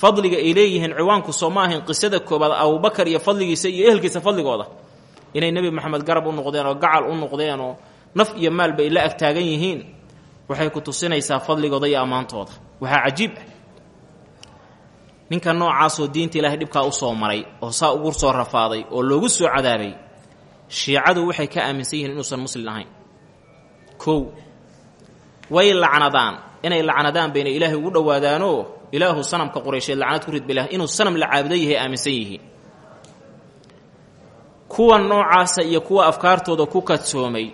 fadliga ay leeyihiin ciwaanku soo ma ahayn qisada koobaad abubakar iyo fadligiisa iyo ehelkiisa fadligooda. Inay nebi moxamed garab u noqdeen oo gacal u noqdeen oo naf iyo maalba ay la agtaagan yihiin waxay ku tusinaysaa fadligooda iyo ammaantooda. Waxaa cajiib ah. Ninka noocaasoo diinta ilaahay dhibkaa u soo maray oo saa ugu soo rafaaday oo loogu soo cadaabay shiicadu waxay ka aaminsan yihiin inuusan muslin ahayn. Kow way lacnadaan inay lacnadaan bayna ilaahay ugu dhowaadaanoo ilaahu sanamka qureysheed lacnad ku ridba ilaah inuu sanam la caabudo yahay aaminsan yihiin. Kuwa noocaasa iyo kuwa afkaartooda ku kadsoomay.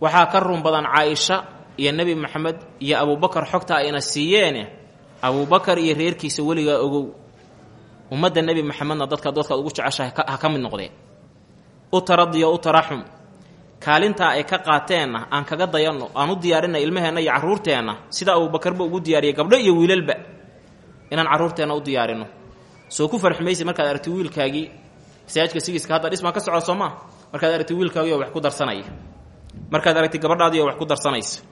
Waxaa ka run badan caaisha iyo nebi moxamed iyo abuubakar xogta ayna siiyeene abuubakar iyo reerkiisa weligaa ogow. Ummadda nebi moxamedna dadka dadkaad ugu jeceshahay ha ka mid noqdeen. U taradiyo u taraxum kaalintaa ay ka qaateenna aan kaga dayanno aan u diyaarinna ilmaheenna iyo carruurteenna sida abuubakarba ugu diyaariyay gabdho iyo wiilalba inaan carruurteenna u diyaarinno. Soo ku farxmaysa markaad aragti wiilkaagii masaajidka sigiiska hadda dhismaa ka socda soo maa markaad aragti wiilkaagii oo wax ku darsanaya markaad aragti gabadhaadii wax ku darsanaysa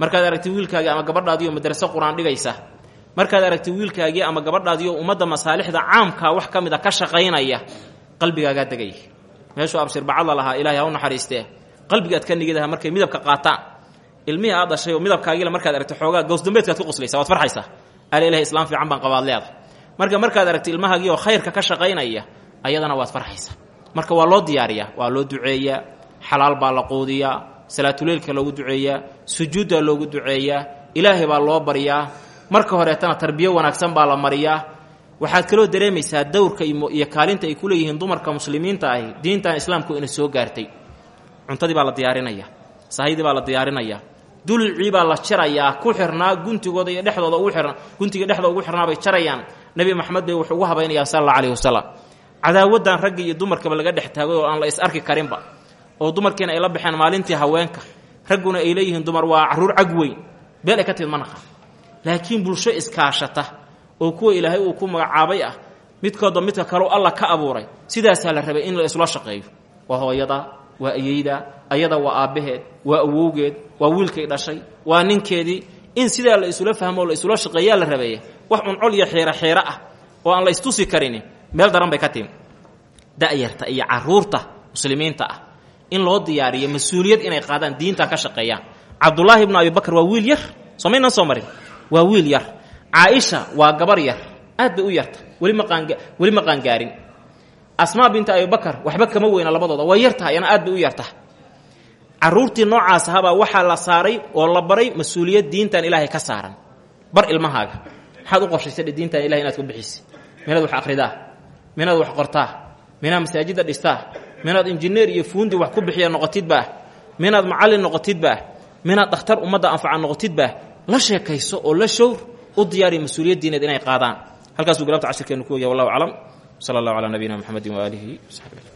markaad aragti wiilkaagii ama gabadhaadii oo madraso qur'aan dhigaysa? Markaad aragti wiilkaagii ama gabadhaadii oo ummadda masaalixda caamkaa wax ka mid a ka shaqaynaya? Qalbigaagaa degaya meeshuu abshirbacadla lahaa ilaahay ha qalbigaad ka nigidaha markay midabka qaataan. Ilmihii aad dhashay oo midabkaagiila markaad aragti xoogaa gowsdambeedkaad ku qoslaysa waad farxaysaa. Ala ilahay islaam fiican baan qabaad leeda marka markaad aragti ilmahaagii oo khayrka ka shaqaynaya ayadana waad farxaysaa. Marka waa loo diyaariyaa waa loo duceeyaa xalaal baa la quudiyaa salaatuleylka loogu duceeyaa sujuuddaa loogu duceeyaa ilaahay baa loo baryaa marka horeetana tarbiyo wanaagsan baa la mariyaa. Waxaad kaloo dareemaysaa dowrka iyo kaalinta ay ku leeyihiin dumarka muslimiinta ahi diintan islaamku ina soo gaartay cuntadii baa la diyaarinaya sahaydii baa la diyaarinaya dulcii baa la jarayaa ku xirnaa guntigooda iyo dhexdooda ugu xirna guntiga dhexdooda ugu xirnaa bay jarayaan. Nebi maxamed bay wuxuu ugu habaynayaa sala alla alayhi wasalam cadaawaddan ragga iyo dumarkaba laga dhex taagay oo aan la is arki karinba oo dumarkiina ay la baxeen maalintii haweenka ragguna ay leeyihiin dumar waa carruur cag weyn beel ay ka timid ma naqa. Laakiin bulsho iskaashata oo kuwa ilaahay uu ku magacaabay ah midkooda midka kaleu alla ka abuuray sidaasaa la rabay in la isula shaqeeyo. Waa hooyada waa ayeyda ayada waa aabbaheed waa awowgeed waa wiilkay dhashay waa ninkeedii. In sidaa la isula fahmo la isula shaqeeyaa la rabeeye wax uncol iyo xiiro xiiro ah oo aan la istusi karini meel daran bay ka timi da'yarta iyo carruurta muslimiinta ah in loo diyaariyo mas'uuliyad inay qaadaan diintan ka shaqeeyaan. Cabdulaahi ibnu abibakar waa wiil yar somaynan soo marin. Waa wiil yar. Caaisha waa gabar yar aad bay u yarta. Weli maqaan weli ma qaangaarin asmaa binta abibakar waxba kama weyna labadooda. Waa yar tahay yana aad bay u yartaha carruurtii noocaas ahabaa waxaa la saaray oo la baray mas'uuliyad diintan ilaahay ka saaran. Bar ilmahaaga maxaad u qorshaysay diintan ilahay inaad ku bixisa? Minaad wax akhridaa. Minaad wax qortaa. Minaad masaajidda dhistaa. Minaad injineer iyo fuundi wax ku bixiya noqotidbaah minaad macallin noqotidbaah minaad dhakhtar ummadda anfaca noqotidbaah la sheekayso oo la showr u diyaariya mas'uuliyad diineed inay qaadaan. Halkaasuu galabta cashirkeenu ku waya wallahu aclam sala allahu calaa nabiyina mxamedi waaalihi wsaxbi